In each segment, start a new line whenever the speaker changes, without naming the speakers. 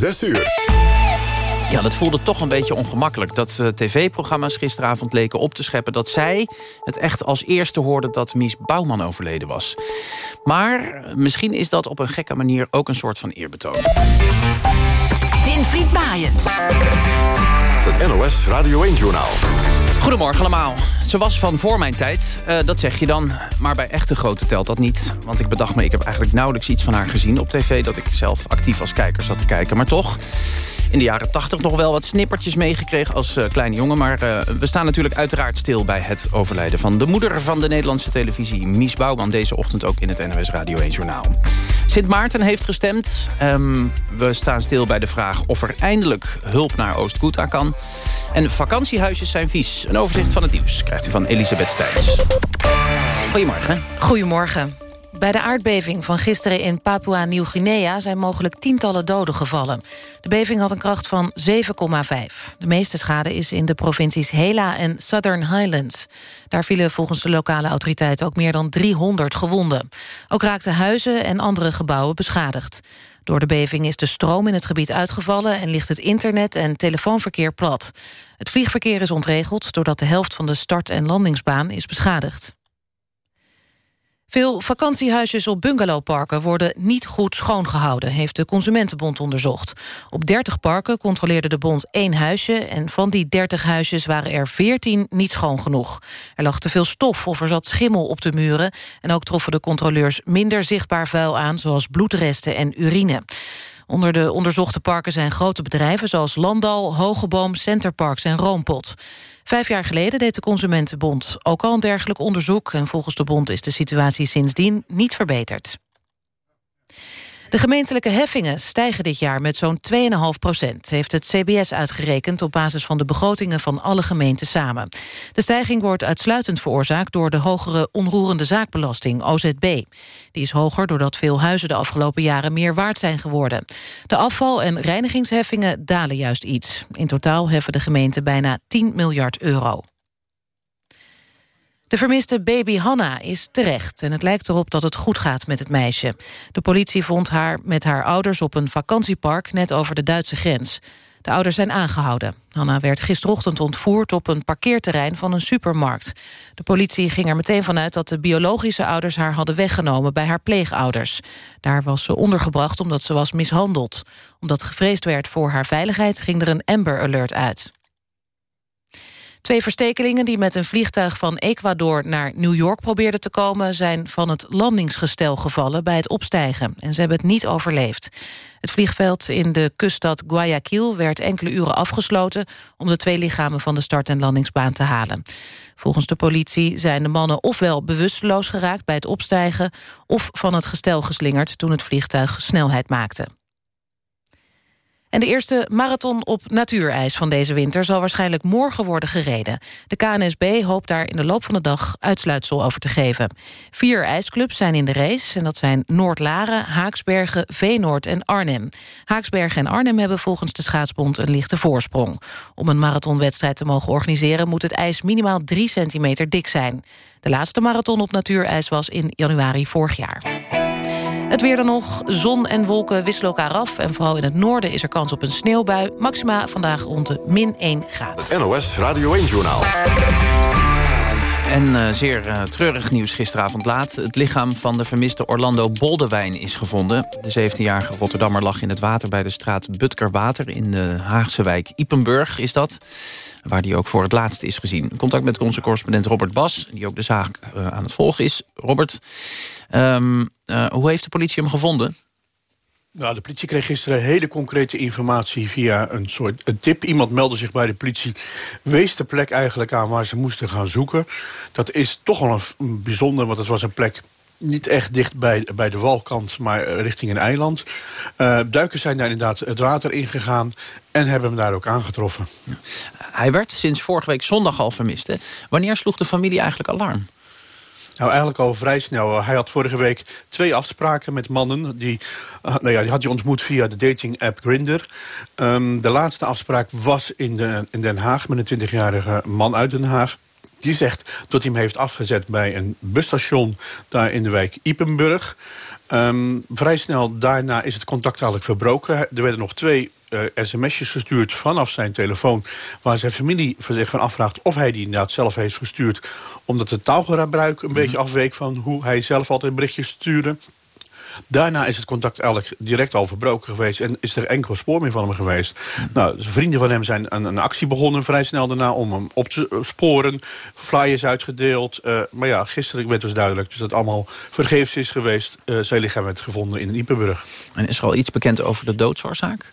6 uur.
Ja, dat voelde toch een beetje ongemakkelijk. Dat uh, tv-programma's gisteravond leken op te scheppen... dat zij het echt als eerste hoorden dat Mies Bouwman overleden was. Maar misschien is dat op een gekke manier ook een soort van eerbetoon.
Winfried Maaiens.
Het NOS Radio 1-journaal.
Goedemorgen allemaal. Ze was van voor mijn tijd, uh, dat zeg je dan. Maar bij echte grote telt dat niet. Want ik bedacht me, ik heb eigenlijk nauwelijks iets van haar gezien op tv... dat ik zelf actief als kijker zat te kijken. Maar toch, in de jaren 80 nog wel wat snippertjes meegekregen als uh, kleine jongen. Maar uh, we staan natuurlijk uiteraard stil bij het overlijden van de moeder van de Nederlandse televisie. Mies Bouwman deze ochtend ook in het NOS Radio 1 Journaal. Sint Maarten heeft gestemd. Um, we staan stil bij de vraag of er eindelijk hulp naar Oost-Ghouta kan. En vakantiehuisjes zijn vies. Een overzicht van het nieuws krijgt u van Elisabeth Stijns. Goedemorgen.
Goedemorgen. Bij de aardbeving van gisteren in Papua-Nieuw-Guinea... zijn mogelijk tientallen doden gevallen. De beving had een kracht van 7,5. De meeste schade is in de provincies Hela en Southern Highlands. Daar vielen volgens de lokale autoriteiten ook meer dan 300 gewonden. Ook raakten huizen en andere gebouwen beschadigd. Door de beving is de stroom in het gebied uitgevallen... en ligt het internet en telefoonverkeer plat. Het vliegverkeer is ontregeld... doordat de helft van de start- en landingsbaan is beschadigd. Veel vakantiehuisjes op bungalowparken worden niet goed schoongehouden, heeft de Consumentenbond onderzocht. Op 30 parken controleerde de bond één huisje en van die 30 huisjes waren er 14 niet schoon genoeg. Er lag te veel stof of er zat schimmel op de muren en ook troffen de controleurs minder zichtbaar vuil aan, zoals bloedresten en urine. Onder de onderzochte parken zijn grote bedrijven zoals Landal, Hogeboom, Centerparks en Roompot. Vijf jaar geleden deed de Consumentenbond ook al een dergelijk onderzoek... en volgens de bond is de situatie sindsdien niet verbeterd. De gemeentelijke heffingen stijgen dit jaar met zo'n 2,5 procent... heeft het CBS uitgerekend op basis van de begrotingen van alle gemeenten samen. De stijging wordt uitsluitend veroorzaakt door de hogere onroerende zaakbelasting, OZB. Die is hoger doordat veel huizen de afgelopen jaren meer waard zijn geworden. De afval- en reinigingsheffingen dalen juist iets. In totaal heffen de gemeenten bijna 10 miljard euro. De vermiste baby Hanna is terecht en het lijkt erop dat het goed gaat met het meisje. De politie vond haar met haar ouders op een vakantiepark net over de Duitse grens. De ouders zijn aangehouden. Hanna werd gisterochtend ontvoerd op een parkeerterrein van een supermarkt. De politie ging er meteen vanuit dat de biologische ouders haar hadden weggenomen bij haar pleegouders. Daar was ze ondergebracht omdat ze was mishandeld. Omdat gevreesd werd voor haar veiligheid ging er een Amber Alert uit. Twee verstekelingen die met een vliegtuig van Ecuador naar New York probeerden te komen... zijn van het landingsgestel gevallen bij het opstijgen. En ze hebben het niet overleefd. Het vliegveld in de kuststad Guayaquil werd enkele uren afgesloten... om de twee lichamen van de start- en landingsbaan te halen. Volgens de politie zijn de mannen ofwel bewusteloos geraakt bij het opstijgen... of van het gestel geslingerd toen het vliegtuig snelheid maakte. En de eerste marathon op natuurijs van deze winter... zal waarschijnlijk morgen worden gereden. De KNSB hoopt daar in de loop van de dag uitsluitsel over te geven. Vier ijsclubs zijn in de race. En dat zijn Noordlaren, Haaksbergen, Veenoord en Arnhem. Haaksbergen en Arnhem hebben volgens de schaatsbond een lichte voorsprong. Om een marathonwedstrijd te mogen organiseren... moet het ijs minimaal 3 centimeter dik zijn. De laatste marathon op natuurijs was in januari vorig jaar. Het weer dan nog. Zon en wolken wisselen elkaar af. En vooral in het noorden is er kans op een sneeuwbui. Maxima vandaag rond de min 1 graad.
Het NOS Radio 1-journaal.
En uh, zeer uh, treurig nieuws gisteravond laat. Het lichaam van de vermiste Orlando Boldewijn is gevonden. De 17-jarige Rotterdammer lag in het water bij de straat Butkerwater... in de Haagse wijk Ipenburg is dat waar die ook voor het laatst is gezien. Contact met onze correspondent Robert Bas, die ook de zaak uh, aan het volgen is. Robert, uh, hoe heeft de politie hem gevonden?
Nou, de politie kreeg gisteren hele concrete informatie via een soort een tip. Iemand meldde zich bij de politie, wees de plek eigenlijk aan waar ze moesten gaan zoeken. Dat is toch wel een, bijzonder, want het was een plek niet echt dicht bij, bij de walkant, maar richting een eiland. Uh, duikers zijn daar inderdaad het water ingegaan en hebben hem daar ook aangetroffen.
Hij werd sinds vorige week zondag al vermist. Wanneer sloeg de familie eigenlijk alarm?
Nou, eigenlijk al vrij snel. Hij had vorige week twee afspraken met mannen. Die, uh, nou ja, die had hij ontmoet via de dating-app Grindr. Um, de laatste afspraak was in, de, in Den Haag met een 20-jarige man uit Den Haag. Die zegt dat hij hem heeft afgezet bij een busstation daar in de wijk Ipenburg. Ehm, vrij snel daarna is het contact eigenlijk verbroken. Er werden nog twee uh, sms'jes gestuurd vanaf zijn telefoon... waar zijn familie zich van afvraagt of hij die inderdaad zelf heeft gestuurd... omdat het taalgebruik een mm beetje afweek van hoe hij zelf altijd berichtjes stuurde... Daarna is het contact eigenlijk direct al verbroken geweest... en is er enkel spoor meer van hem geweest. Nou, vrienden van hem zijn een, een, actie begonnen vrij snel daarna... om hem op te sporen, flyers uitgedeeld. Uh, maar ja, gisteren werd dus duidelijk dus dat het allemaal vergeefs is geweest. Uh, zijn lichaam werd gevonden in Iepenburg.
En is er al iets bekend over de doodsoorzaak?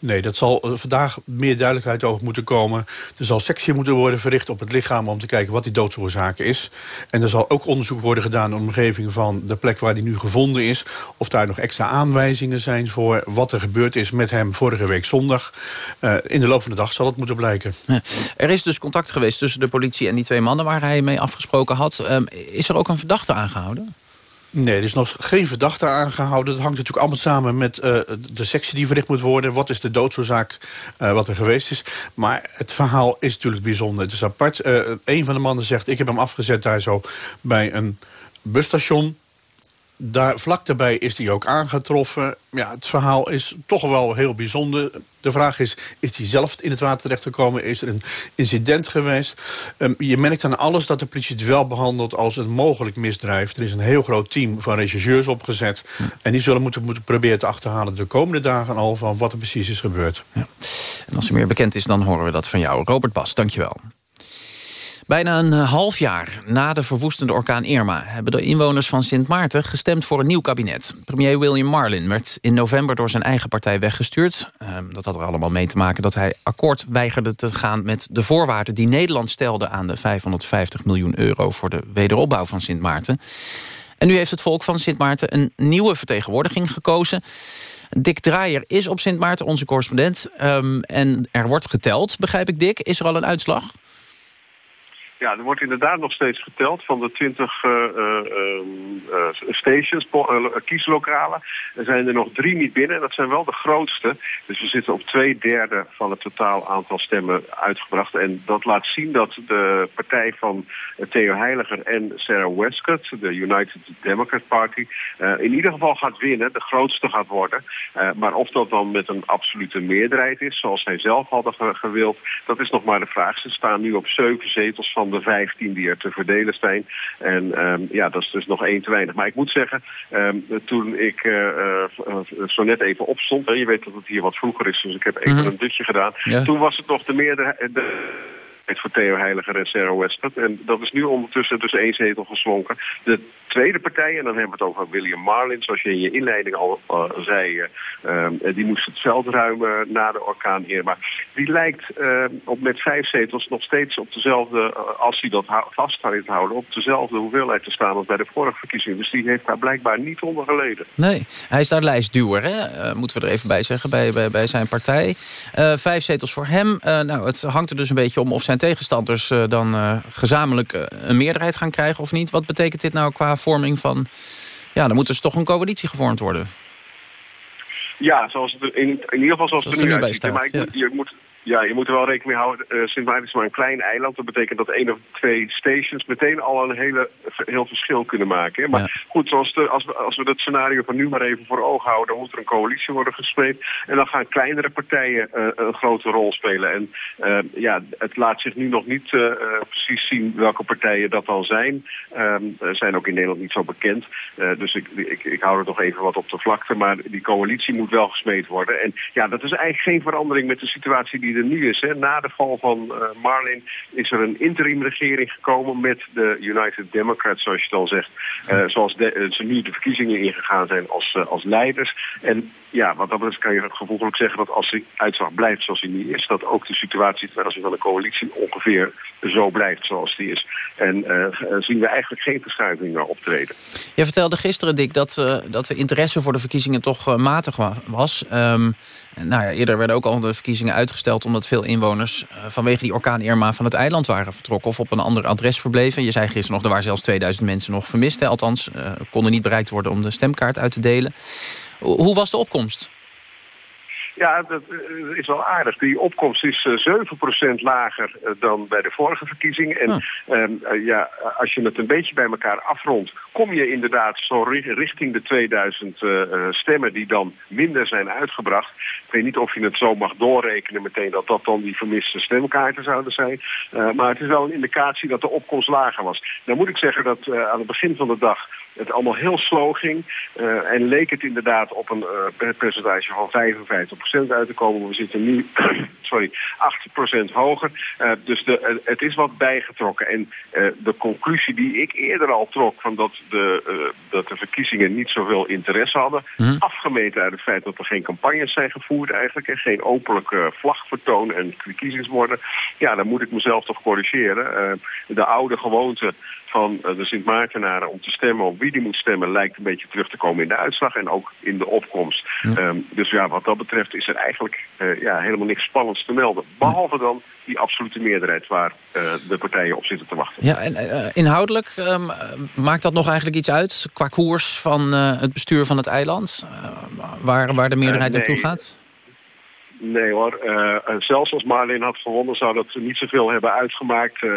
Nee, dat zal eh, vandaag meer duidelijkheid over moeten komen. Er zal sectie moeten worden verricht op het lichaam... om te kijken wat die doodsoorzaak is. En er zal ook onderzoek worden gedaan in de omgeving van de plek waar hij nu gevonden is. Of daar nog extra aanwijzingen zijn voor wat er gebeurd is met hem vorige week zondag. Uh, in de loop van de dag zal het moeten blijken.
Er is dus contact geweest tussen de politie en die twee mannen waar hij mee afgesproken had. Um, is er ook een verdachte aangehouden?
Nee, er is nog geen verdachte aangehouden. Dat hangt natuurlijk allemaal samen met uh, de sectie die verricht moet worden. Wat is de doodsoorzaak uh, wat er geweest is. Maar het verhaal is natuurlijk bijzonder. Het is apart. Uh, een van de mannen zegt, ik heb hem afgezet daar zo bij een busstation daar, vlak daarbij is hij ook aangetroffen. Ja, het verhaal is toch wel heel bijzonder. De vraag is, is hij zelf in het water terechtgekomen? Is er een incident geweest? Um, je merkt aan alles dat de politie het wel behandelt als een mogelijk misdrijf. Er is een heel groot team van rechercheurs opgezet. En die zullen moeten, moeten proberen te achterhalen de komende dagen al... van wat er precies is gebeurd. Ja.
En als er meer bekend is, dan horen we dat van jou. Robert Bas, dankjewel. Bijna een eh, half jaar na de verwoestende orkaan Irma... hebben de inwoners van Sint Maarten gestemd voor een nieuw kabinet. Premier William Marlin werd in november door zijn eigen partij weggestuurd. Ehm, dat had er allemaal mee te maken dat hij akkoord weigerde te gaan... met de voorwaarden die Nederland stelde aan de 550 miljoen euro... voor de wederopbouw van Sint Maarten. En nu heeft het volk van Sint Maarten een nieuwe vertegenwoordiging gekozen... Dick Draaier is op Sint Maarten onze correspondent. Um, en er wordt geteld, begrijp ik, Dick. Is er al een uitslag?
Ja, er wordt inderdaad nog steeds geteld van de 20 uh, uh, stations, kieslokalen. Er zijn er nog drie niet binnen en dat zijn wel de grootste. Dus we zitten op twee derde van het totaal aantal stemmen uitgebracht. En dat laat zien dat de partij van Theo Heiliger en Sarah Westcott, de United Democrat Party, in ieder geval gaat winnen, de grootste gaat worden. maar of dat dan met een absolute meerderheid is, zoals zij zelf hadden gewild, dat is nog maar de vraag. Ze staan nu op zeven zetels van de 15 die er te verdelen zijn. En um, ja, dat is dus nog één te weinig. Maar ik moet zeggen, um, toen ik uh, uh, zo net even opstond... Hè, je weet dat het hier wat vroeger is, dus ik heb even mm -hmm. een dutje gedaan. Ja. Toen was het nog de meerderheid... De, voor Theo Heiliger en Sarah Westcott. En dat is nu ondertussen dus één zetel geslonken. De tweede partij, en dan hebben we het over William Marlin... zoals je in je inleiding al uh, zei... Uh, die moest het veld ruimen na de orkaan Irma. Die lijkt op met vijf zetels nog steeds op dezelfde... als hij dat vast gaat houden, op dezelfde hoeveelheid te staan... als bij de vorige verkiezingen. Dus die heeft daar blijkbaar niet onder geleden.
Nee, hij is daar lijstduwer, hè? moeten we er even bij zeggen, bij, bij, bij zijn partij. vijf zetels voor hem. nou, het hangt er dus een beetje om of zijn tegenstanders dan gezamenlijk een meerderheid gaan krijgen of niet. Wat betekent dit nou qua vorming van... Ja, dan moet dus toch een coalitie gevormd worden.
Ja, zoals het in, in ieder geval zoals, zoals het er nu bij staat. Maar ja. je moet ja, je moet er wel rekening mee houden. Uh, Sint Maarten is maar een klein eiland. Dat betekent dat één of twee stations meteen al een hele, heel verschil kunnen maken. Maar ja. goed, zoals de, als, we, als we dat scenario van nu maar even voor ogen houden... dan moet er een coalitie worden gesmeed. En dan gaan kleinere partijen uh, een grote rol spelen. En uh, ja, het laat zich nu nog niet precies zien welke partijen dat dan zijn. Um, zijn ook in Nederland niet zo bekend. dus ik, ik, ik hou er nog even wat op de vlakte. Maar die coalitie moet wel gesmeed worden. En ja, dat is eigenlijk geen verandering met de situatie die nu is. Hè. Na de val van uh, Marlin is er een interimregering gekomen met de United Democrats, zoals je het al zegt. Uh, zoals de, uh, ze nu de verkiezingen ingegaan zijn als, als leiders. En ja, wat dat kan je gevoeglijk zeggen dat als de uitslag blijft zoals die nu is, dat ook de situatie ten aanzien van de coalitie ongeveer zo blijft zoals die is. En zien we eigenlijk geen verschuiving optreden.
Je vertelde gisteren, Dick, dat, dat de interesse voor de verkiezingen toch matig was. Um, nou ja, eerder werden ook al de verkiezingen uitgesteld... omdat veel inwoners vanwege die orkaan Irma van het eiland waren vertrokken... of op een ander adres verbleven. Je zei gisteren nog, er waren zelfs 2000 mensen nog vermist. Hè? Althans, konden niet bereikt worden om de stemkaart uit te delen. Hoe was de opkomst?
Ja, dat is wel aardig. Die opkomst is 7% lager dan bij de vorige verkiezingen. En ehm, ja, als je het een beetje bij elkaar afrondt, kom je inderdaad zo richting de 2000 stemmen die dan minder zijn uitgebracht. Ik weet niet of je het zo mag doorrekenen meteen dat dat dan die vermiste stemkaarten zouden zijn. maar het is wel een indicatie dat de opkomst lager was. Dan moet ik zeggen dat aan het begin van de dag het allemaal heel slow ging. Uh, en leek het inderdaad op een uh, percentage van 55% uit te komen. We zitten nu sorry, 8% hoger. Uh, dus de, het is wat bijgetrokken. En de conclusie die ik eerder al trok... van dat de, dat de verkiezingen niet zoveel interesse hadden... Hm. afgemeten uit het feit dat er geen campagnes zijn gevoerd eigenlijk... en geen openlijk vlagvertoon en verkiezingsborden... ja, dan moet ik mezelf toch corrigeren. de oude gewoonte van de Sint Maartenaren om te stemmen op wie die moet stemmen... lijkt een beetje terug te komen in de uitslag en ook in de opkomst. Ehm, dus ja, wat dat betreft is er eigenlijk uh, ja, helemaal niks spannends te melden. Behalve dan die absolute meerderheid waar uh, de partijen op zitten te wachten.
Ja, en uh, inhoudelijk um, maakt dat nog eigenlijk iets uit... qua koers van het bestuur van het eiland? waar, waar de meerderheid nee. naartoe gaat?
Nee hoor, uh, zelfs als Marleen had gewonnen zou dat niet zoveel hebben uitgemaakt. Uh,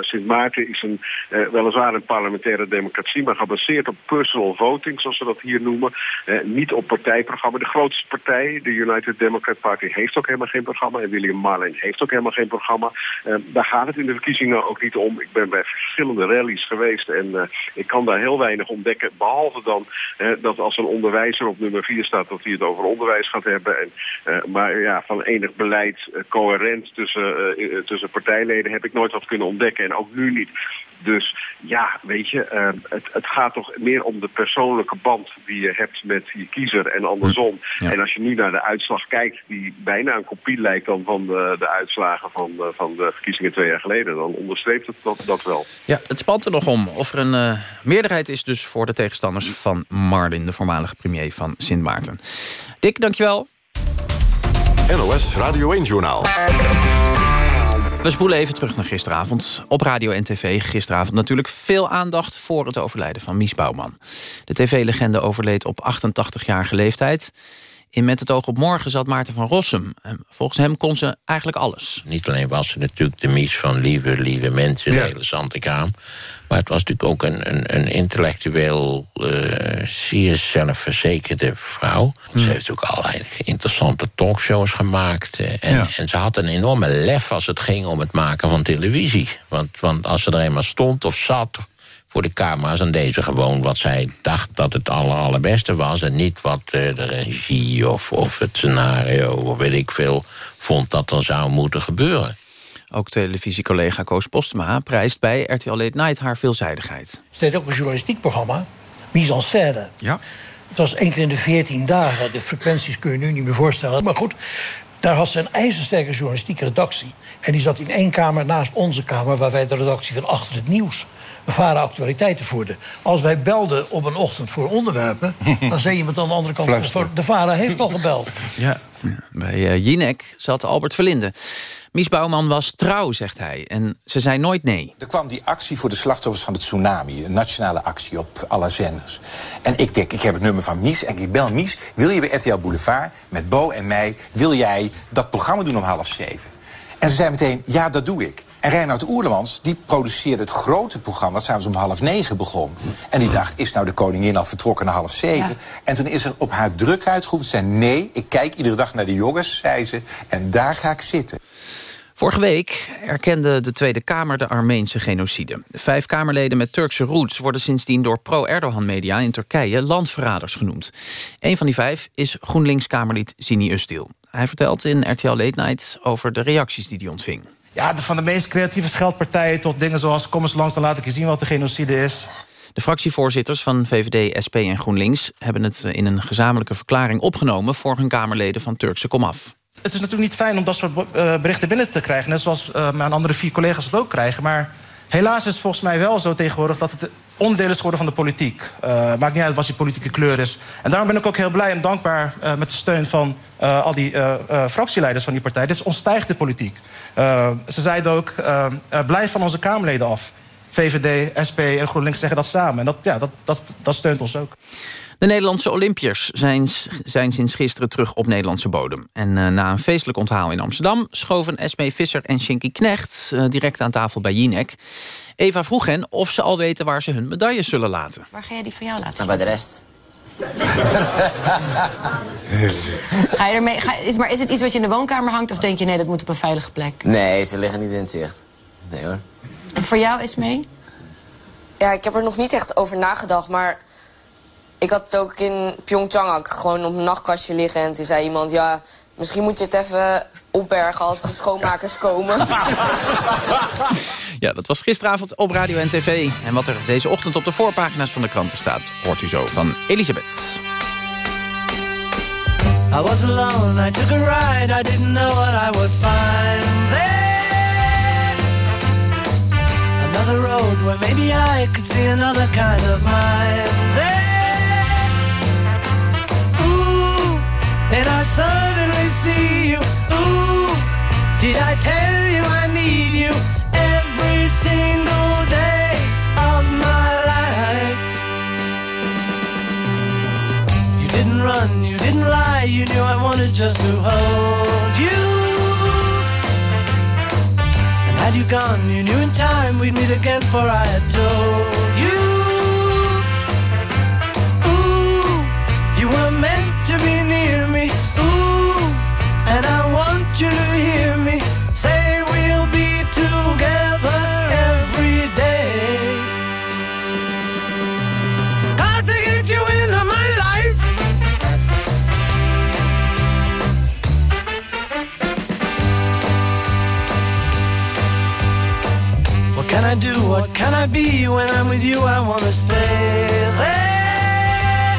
Sint Maarten is een, weliswaar een parlementaire democratie, maar gebaseerd op personal voting, zoals ze dat hier noemen. niet op partijprogramma. De grootste partij, de United Democrat Party, heeft ook helemaal geen programma. En William Marleen heeft ook helemaal geen programma. daar gaat het in de verkiezingen ook niet om. Ik ben bij verschillende rallies geweest en ik kan daar heel weinig ontdekken. Behalve dan dat als een onderwijzer op nummer 4 staat, dat hij het over onderwijs gaat hebben. En, maar ja, van enig beleid uh, coherent tussen, uh, tussen partijleden heb ik nooit wat kunnen ontdekken. En ook nu niet. Dus ja, weet je, uh, het, het gaat toch meer om de persoonlijke band die je hebt met je kiezer en andersom. Ja. En als je nu naar de uitslag kijkt, die bijna een kopie lijkt dan van de, de uitslagen van, uh, van de verkiezingen twee jaar geleden, dan onderstreept het dat, dat wel.
Ja, het spant er nog om of er een uh, meerderheid is dus voor de tegenstanders van Martin, de voormalige premier van Sint Maarten. Dick, dankjewel.
NOS Radio 1-journaal.
We spoelen even terug naar gisteravond. Op radio en tv gisteravond natuurlijk veel aandacht... voor het overlijden van Mies Bouwman. De tv-legende overleed op 88-jarige leeftijd. In Met het oog op morgen zat Maarten van Rossum. En volgens hem kon ze eigenlijk alles.
Niet alleen was ze natuurlijk de Mies van lieve, lieve mensen... Ja. de hele Zantekraam... Maar het was natuurlijk ook een, een, een intellectueel, uh, zeer zelfverzekerde vrouw. Hmm. Ze heeft ook allerlei interessante talkshows gemaakt. Uh, en, ja. en, ze had een enorme lef als het ging om het maken van televisie. Want, want als ze er eenmaal stond of zat voor de camera's... en deze gewoon wat zij dacht dat het aller, allerbeste was... en niet wat uh, de regie of, of het scenario of weet ik veel... vond dat er zou moeten gebeuren.
Ook televisiecollega Koos Postema prijst bij RTL Late Night haar veelzijdigheid.
Ze deed ook een journalistiek programma, Mise en scène.
Ja.
Het was één keer in de veertien dagen. De frequenties kun je nu niet meer voorstellen. Maar goed, daar had ze een ijzersterke journalistieke redactie. En die zat in één kamer naast onze kamer... waar wij de redactie van Achter het Nieuws we varen actualiteiten voerden. Als wij belden op een ochtend voor onderwerpen... dan zei iemand aan de andere kant... Fluister. de VARA heeft al gebeld.
Ja, bij uh, Jinek zat Albert Verlinde. Mies Bouwman was trouw, zegt hij. En ze zei nooit nee.
Er kwam die actie voor de slachtoffers van het tsunami. Een nationale actie op alle zenders. En ik denk, ik heb het nummer van Mies. En ik bel Mies. Wil je bij RTL Boulevard, met Bo en mij... wil jij dat programma doen om half zeven? En ze zei meteen, ja, dat doe ik. En Reinhard Oerlemans, die produceerde het grote programma... dat s'avonds om half negen begon. En die dacht, is nou de koningin al vertrokken naar half zeven? Ja. En toen is er op haar druk uitgeoefend. Ze zei, nee, ik kijk iedere dag naar de jongens, zei ze. En daar ga ik zitten.
Vorige week erkende de Tweede Kamer de Armeense genocide. Vijf Kamerleden met Turkse roots worden sindsdien door pro-Erdogan-media in Turkije landverraders genoemd. Een van die vijf is GroenLinks-Kamerlid Zini Ustil. Hij vertelt in RTL Late Night over de reacties die hij ontving.
Ja, van de meest creatieve scheldpartijen tot dingen zoals... kom eens langs, dan laat ik je zien wat de genocide is.
De fractievoorzitters van VVD, SP en GroenLinks... hebben het in een gezamenlijke verklaring opgenomen... voor hun Kamerleden van Turkse komaf.
Het is natuurlijk niet fijn om dat soort uh, berichten binnen te krijgen. Net zoals uh, mijn andere vier collega's het ook krijgen. Maar helaas is het volgens mij wel zo tegenwoordig... dat het onderdeel is geworden van de politiek. Uh, maakt niet uit wat je politieke kleur is. En daarom ben ik ook heel blij en dankbaar met de steun van al die fractieleiders van die partij. Dit is onstijgde politiek. ze zeiden ook, blijf van onze Kamerleden af. VVD, SP en GroenLinks zeggen dat samen. En dat, ja, dat, dat, dat steunt ons ook.
De Nederlandse Olympiërs zijn, zijn sinds gisteren terug op Nederlandse bodem. En uh, na een feestelijk onthaal in Amsterdam... schoven Esme Visser en Shinky Knecht uh, direct aan tafel bij Jinek. Eva vroeg hen of ze al weten waar ze hun medailles zullen laten.
Waar ga jij die van jou laten?
Nou, bij de rest.
Ga je ermee, ga, is, maar is het iets wat je in de woonkamer hangt... of denk je, nee, dat moet op een veilige plek?
Nee, ze liggen niet in het zicht. Nee hoor.
En voor jou, Esme?
Ja, ik heb er nog niet echt over nagedacht, maar... Ik had het ook in Pyeongchang gewoon op een nachtkastje liggen... en toen zei iemand, ja, misschien moet je het even opbergen als de schoonmakers komen.
Ja, dat was gisteravond op Radio en TV. En wat er deze ochtend op de voorpagina's van de kranten staat... hoort u zo van Elisabeth. I was alone, I took a ride, I didn't know what I would find. Another road where maybe I could see another kind of mind there. Ooh, then I suddenly see you. Ooh, did I tell you I need you You didn't run, you didn't lie, you knew I wanted just to hold you. And had you gone, you knew in time we'd meet again, for I had told you. Can I do? What can I be? When I'm with you, I wanna stay there.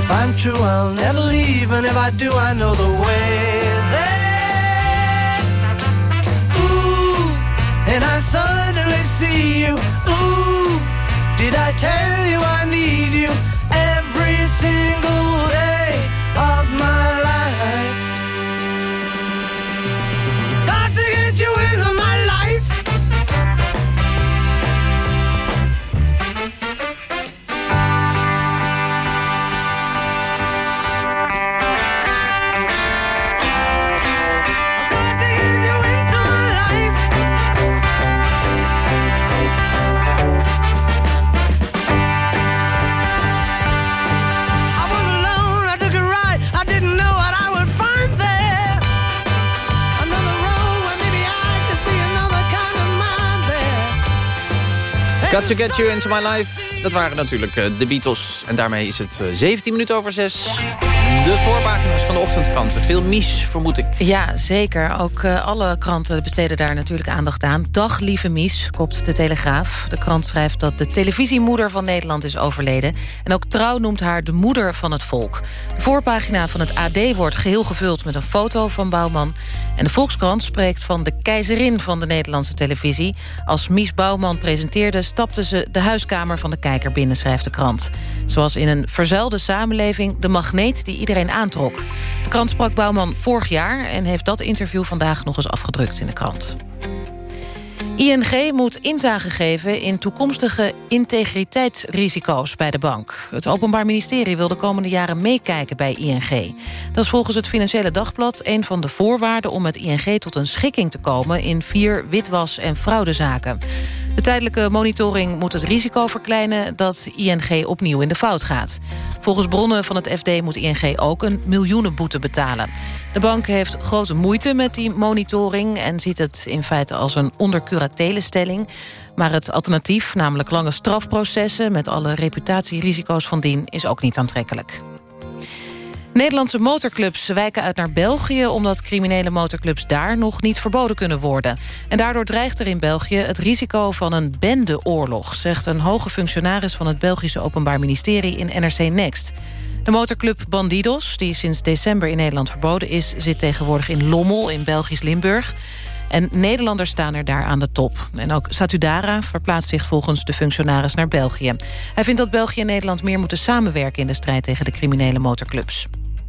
If I'm true, I'll never leave, and if I do, I know the way there. Ooh, and I suddenly Got to get you into my life. Dat waren natuurlijk eh, de Beatles. En daarmee is het eh, 17 minuten over 6. De voorpagina's van de ochtendkranten. Veel mies, vermoed ik.
Ja, zeker. Ook eh, alle kranten besteden daar natuurlijk aandacht aan. Dag, lieve Mies, kopt de Telegraaf. De krant schrijft dat de televisiemoeder van Nederland is overleden. En ook Trouw noemt haar de moeder van het volk. De voorpagina van het AD wordt geheel gevuld met een foto van Bouwman. En de Volkskrant spreekt van de keizerin van de Nederlandse televisie. Als Mies Bouwman presenteerde, stapte ze de huiskamer van de kijker binnen, schrijft de krant. Zoals in een verzuilde samenleving de magneet die iedereen aantrok. De krant sprak Bouwman vorig jaar en heeft dat interview vandaag nog eens afgedrukt in de krant. ING moet inzage geven in toekomstige integriteitsrisico's bij de bank. Het Openbaar Ministerie wil de komende jaren meekijken bij ING. Dat is volgens het Financiële Dagblad een van de voorwaarden... om met ING tot een schikking te komen in vier witwas- en fraudezaken. De tijdelijke monitoring moet het risico verkleinen... dat ING opnieuw in de fout gaat. Volgens bronnen van het FD moet ING ook een miljoenenboete betalen. De bank heeft grote moeite met die monitoring... en ziet het in feite als een ondercuratele stelling. Maar het alternatief, namelijk lange strafprocessen... met alle reputatierisico's van dien, is ook niet aantrekkelijk. Nederlandse motorclubs wijken uit naar België... omdat criminele motorclubs daar nog niet verboden kunnen worden. En daardoor dreigt er in België het risico van een bendeoorlog... zegt een hoge functionaris van het Belgische Openbaar Ministerie in NRC Next. De motorclub Bandidos, die sinds december in Nederland verboden is... zit tegenwoordig in Lommel in Belgisch Limburg... En Nederlanders staan er daar aan de top. En ook Satudara verplaatst zich volgens de functionaris naar België. Hij vindt dat België en Nederland meer moeten samenwerken... in de strijd tegen de criminele motorclubs.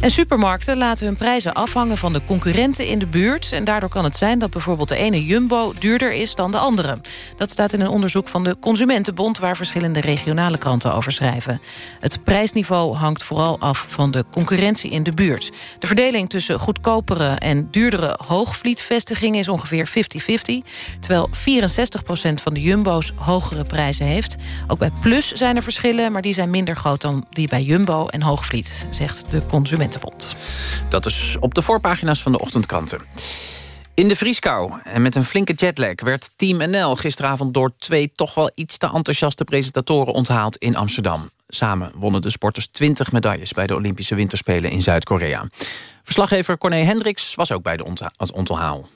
En supermarkten laten hun prijzen afhangen van de concurrenten in de buurt. En daardoor kan het zijn dat bijvoorbeeld de ene Jumbo duurder is dan de andere. Dat staat in een onderzoek van de Consumentenbond... waar verschillende regionale kranten over schrijven. Het prijsniveau hangt vooral af van de concurrentie in de buurt. De verdeling tussen goedkopere en duurdere hoogvlietvestigingen... is ongeveer 50-50, terwijl 64% van de Jumbo's hogere prijzen heeft. Ook bij Plus zijn er verschillen, maar die zijn minder groot... dan die bij Jumbo en Hoogvliet, zegt de Consumentenbond.
Dat is op de voorpagina's van de ochtendkranten. In de vrieskou en met een flinke jetlag werd Team NL gisteravond door twee toch wel iets te enthousiaste presentatoren onthaald in Amsterdam. Samen wonnen de sporters 20 medailles bij de Olympische Winterspelen in Zuid-Korea. Verslaggever Corné Hendricks was ook bij de ontha het onthaal.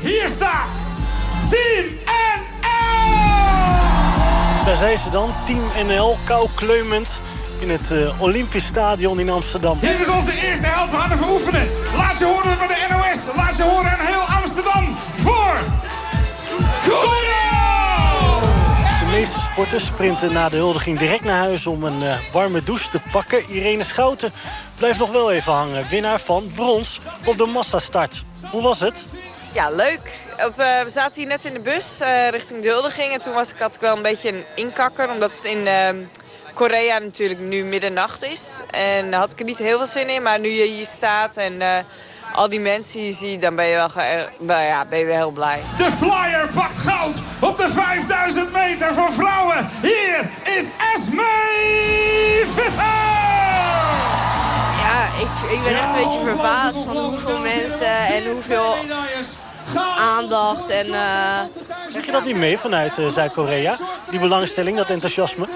Hier staat Team NL!
Daar zijn ze dan, Team NL, kou kleumend in het uh, Olympisch Stadion in Amsterdam.
Dit is onze eerste helft, we gaan even oefenen. Laat je horen bij de NOS, laat je horen in heel Amsterdam voor...
De meeste sporters sprinten na de huldiging direct naar huis om een uh, warme douche te pakken. Irene Schouten blijft nog wel even hangen. Winnaar van brons op de massastart. Hoe was het?
Ja, leuk. Op, uh, we zaten hier net in de bus uh, richting de huldiging. En toen was ik, had ik wel een beetje een inkakker. Omdat het in uh, Korea natuurlijk nu middernacht is. En daar had ik er niet heel veel zin in. Maar nu je hier staat en al die mensen hier ziet, dan ben je wel, nou ja, ben je wel heel blij.
De Flyer pakt goud op de 5000 meter voor vrouwen. Hier is Esme Visser!
Ja, ik, ik ben echt een beetje verbaasd van hoeveel mensen en hoeveel aandacht. En, uh...
Krijg je dat niet mee vanuit uh, Zuid-Korea? Die belangstelling, dat enthousiasme?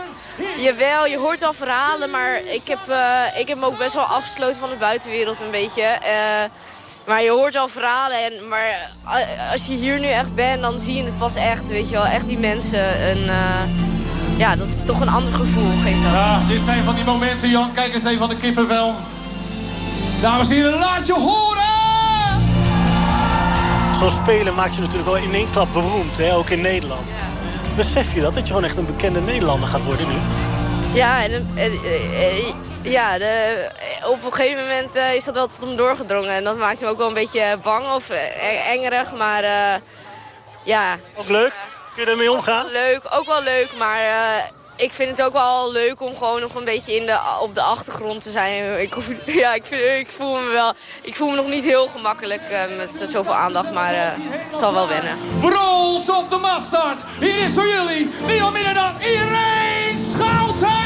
Jawel, je hoort al verhalen, maar ik heb, uh, ik heb me ook best wel afgesloten van de buitenwereld een beetje. maar je hoort al verhalen, en, maar als je hier nu echt bent, dan zie je het pas echt, weet je wel. Echt die mensen, een, ja, dat is toch een ander gevoel, geeft dat.
Ja, dit zijn van die momenten, Jan. Kijk eens even van de kippenvel. Dames en heren, laat je horen!
Zo'n spelen maakt je natuurlijk wel in één klap beroemd, hè? ook in Nederland. Besef je dat, dat je gewoon echt een bekende Nederlander gaat worden nu?
Ja, en, en, en ja de, op een gegeven moment uh, is dat wel tot hem doorgedrongen. En dat maakt hem ook wel een beetje bang of engerig, maar uh, ja.
Ook leuk? Kun je ermee omgaan?
Ook leuk, ook wel leuk, maar ik vind het ook wel leuk om gewoon nog een beetje in de, op de achtergrond te zijn. Ik, hoef, ja, ik, vind, ik, voel me wel, ik voel me nog niet heel gemakkelijk uh, met zoveel aandacht, maar uh, het zal wel wennen.
Brons op de mastart. Hier is voor jullie niemand minder dan Irene Schouten!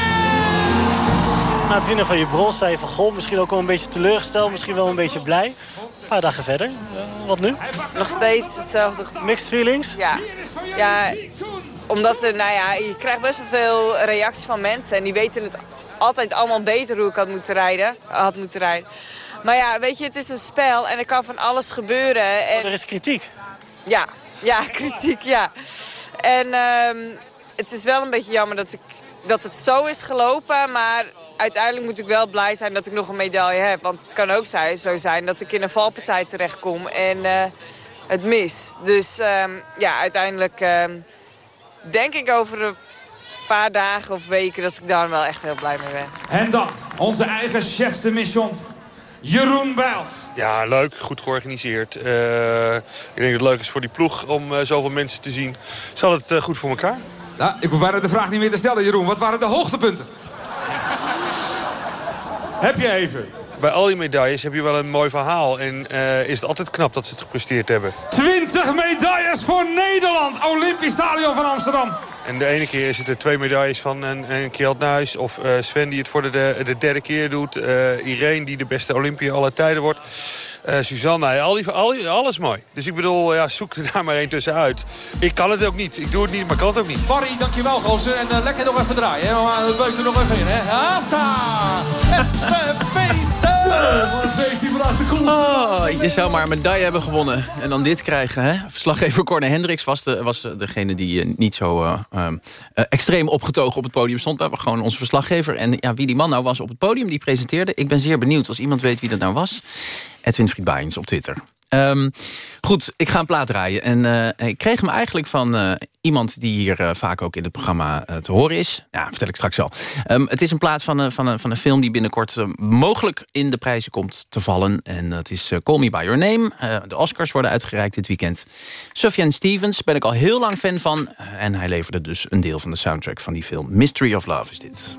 Na het winnen van je brons zei je van goh, misschien ook wel een beetje teleurgesteld, misschien wel een beetje blij. Een paar dagen verder, uh, wat nu?
Nog steeds hetzelfde.
Mixed feelings?
Ja. ja omdat er, nou ja, je krijgt best wel veel reacties van mensen. En die weten het altijd allemaal beter hoe ik had moeten rijden. Had moeten rijden. Maar ja, weet je, het is een spel en er kan van alles gebeuren. En...
Oh, er is kritiek?
Ja, ja, kritiek, ja. En um, het is wel een beetje jammer dat, ik, dat het zo is gelopen. Maar uiteindelijk moet ik wel blij zijn dat ik nog een medaille heb. Want het kan ook zijn, zo zijn dat ik in een valpartij terechtkom en uh, het mis. Dus um, ja, uiteindelijk... Uh, denk ik over een paar dagen of weken dat ik daar wel echt heel blij mee ben.
En dan onze eigen chef de mission, Jeroen Bijl.
Ja, leuk. Goed georganiseerd. Uh, ik denk dat het leuk is voor die ploeg om uh, zoveel mensen te zien. Zal het uh, goed voor elkaar?
Nou, ik hoef de vraag niet meer te stellen, Jeroen. Wat waren de hoogtepunten? Heb je even?
Bij al die medailles heb je wel een mooi verhaal. En is het altijd knap dat ze het gepresteerd hebben.
20 medailles voor Nederland. Olympisch Stadion van Amsterdam.
En de ene keer is het er twee medailles van een, een Kjeld Nuis. Of uh, Sven die het voor de, de derde keer doet. Uh, Irene die de beste Olympia aller tijden wordt. Uh, Suzanne, al die, al die, alles mooi. Dus ik bedoel, ja, zoek er daar maar één tussenuit. Ik kan het ook niet. Ik doe het niet, maar kan het ook niet.
Barry, dankjewel gozer. En uh, lekker nog even draaien. Hè. We buiten er nog even in. Hè. Assa! Even feesten! Wat een feestje vanaf de koels.
Oh, je zou maar een medaille hebben gewonnen. En dan dit krijgen, hè? Verslaggever Corne Hendricks was, de, was degene die uh, niet zo uh, extreem opgetogen op het podium stond. Dat was gewoon onze verslaggever. En ja, wie die man nou was op het podium, die presenteerde. Ik ben zeer benieuwd als iemand weet wie dat nou was. Edwin Friedbains op Twitter.
Ehm, goed, ik ga een plaat draaien. En eh, ik kreeg hem eigenlijk van eh, iemand die hier eh, vaak ook in het programma te horen is. Ja, vertel ik straks al. Ehm, het is een plaat van, van, van een film die binnenkort mogelijk in de prijzen komt te vallen. En dat is Call Me By Your Name. de Oscars worden uitgereikt dit weekend. Sufjan Stevens ben ik al heel lang fan van. en hij leverde dus een deel van de soundtrack van die film. Mystery of Love is dit.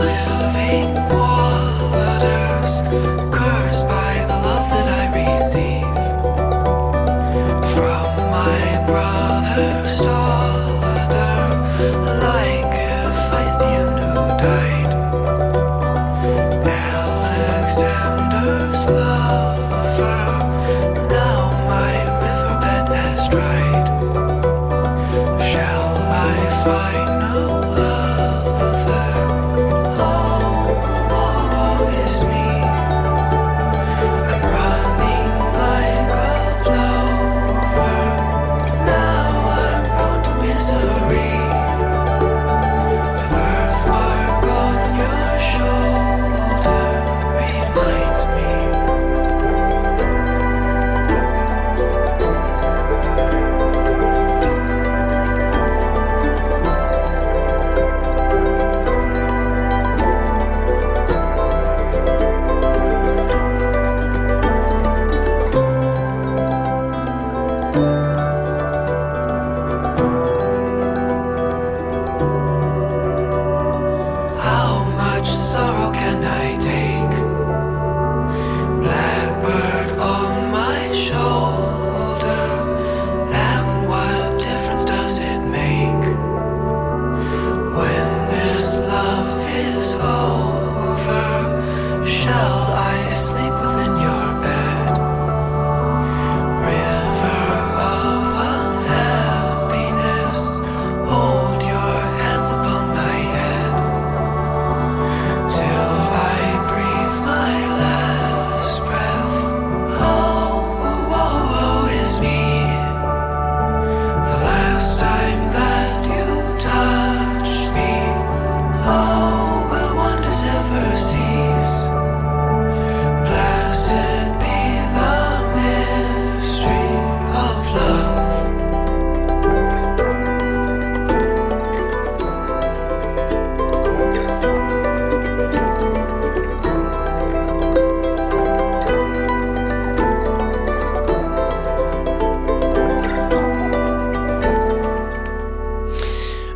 will.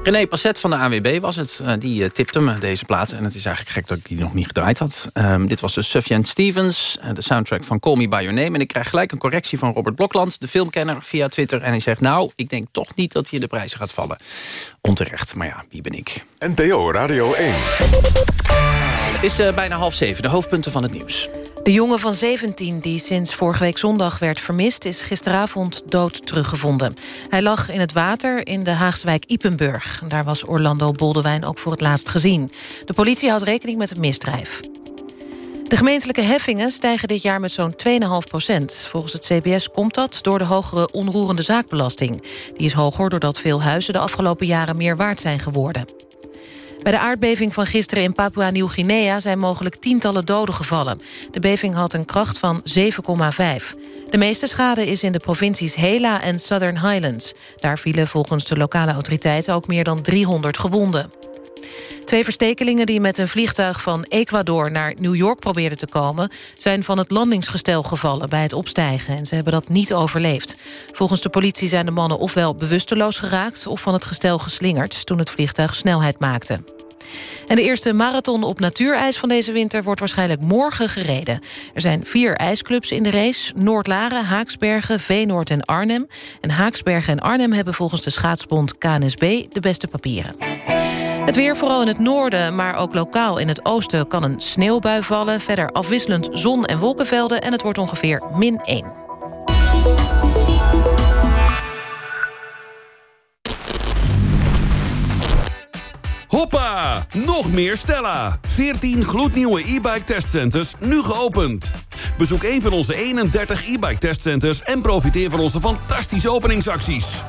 René Passet van de AWB was het. Uh, die uh, tipte me deze plaat. En het is eigenlijk gek dat ik die nog niet gedraaid had. Um, dit was dus Sufjan Stevens, uh, de soundtrack van Call Me By Your Name. En ik krijg gelijk een correctie van Robert Blokland, de filmkenner, via Twitter. En hij zegt, nou, ik denk toch niet dat hij in de prijzen gaat vallen. Onterecht, maar ja, wie ben ik?
NPO Radio 1.
Het is bijna half zeven, de hoofdpunten van het nieuws.
De jongen van 17 die sinds vorige week zondag werd vermist... is gisteravond dood teruggevonden. Hij lag in het water in de Haagse wijk Ipenburg. Daar was Orlando Boldewijn ook voor het laatst gezien. De politie houdt rekening met een misdrijf. De gemeentelijke heffingen stijgen dit jaar met zo'n 2,5 procent. Volgens het CBS komt dat door de hogere onroerende zaakbelasting. Die is hoger doordat veel huizen de afgelopen jaren meer waard zijn geworden. Bij de aardbeving van gisteren in Papua-Nieuw-Guinea... zijn mogelijk tientallen doden gevallen. De beving had een kracht van 7,5. De meeste schade is in de provincies Hela en Southern Highlands. Daar vielen volgens de lokale autoriteiten ook meer dan 300 gewonden. Twee verstekelingen die met een vliegtuig van Ecuador naar New York probeerden te komen... zijn van het landingsgestel gevallen bij het opstijgen en ze hebben dat niet overleefd. Volgens de politie zijn de mannen ofwel bewusteloos geraakt... of van het gestel geslingerd toen het vliegtuig snelheid maakte. En de eerste marathon op natuurijs van deze winter wordt waarschijnlijk morgen gereden. Er zijn vier ijsclubs in de race. Noordlaren, Haaksbergen, Veenoord en Arnhem. En Haaksbergen en Arnhem hebben volgens de schaatsbond KNSB de beste papieren. Het weer vooral in het noorden, maar ook lokaal in het oosten... kan een sneeuwbui vallen, verder afwisselend zon- en wolkenvelden... en het wordt ongeveer min 1.
Hoppa! Nog meer Stella. 14 gloednieuwe e-bike testcenters, nu geopend. Bezoek een van onze 31 e-bike testcenters... en profiteer van onze fantastische openingsacties.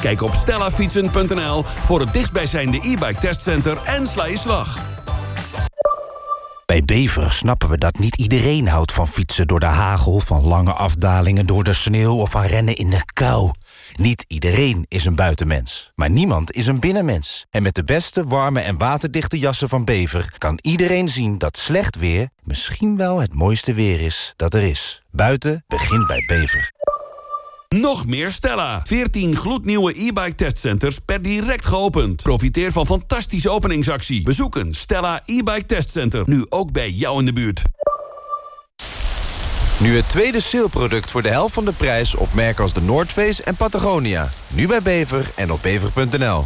Kijk op stellafietsen.nl voor het dichtstbijzijnde e-bike testcenter... en sla je slag.
Bij Bever snappen we dat niet iedereen houdt van fietsen door de hagel... van lange afdalingen door de sneeuw of van rennen in de kou... Niet iedereen is een buitenmens, maar niemand is een binnenmens. En met de beste, warme en waterdichte jassen van Bever... kan iedereen zien dat slecht weer misschien wel het mooiste weer is dat er is. Buiten begint bij Bever.
Nog meer Stella. 14 gloednieuwe e-bike testcenters per direct geopend. Profiteer van fantastische openingsactie. Bezoeken Stella e-bike testcenter. Nu ook bij jou in de buurt.
Nu het tweede saleproduct voor de helft van de prijs op merken als de Noordface en Patagonia. Nu bij Bever en op bever.nl.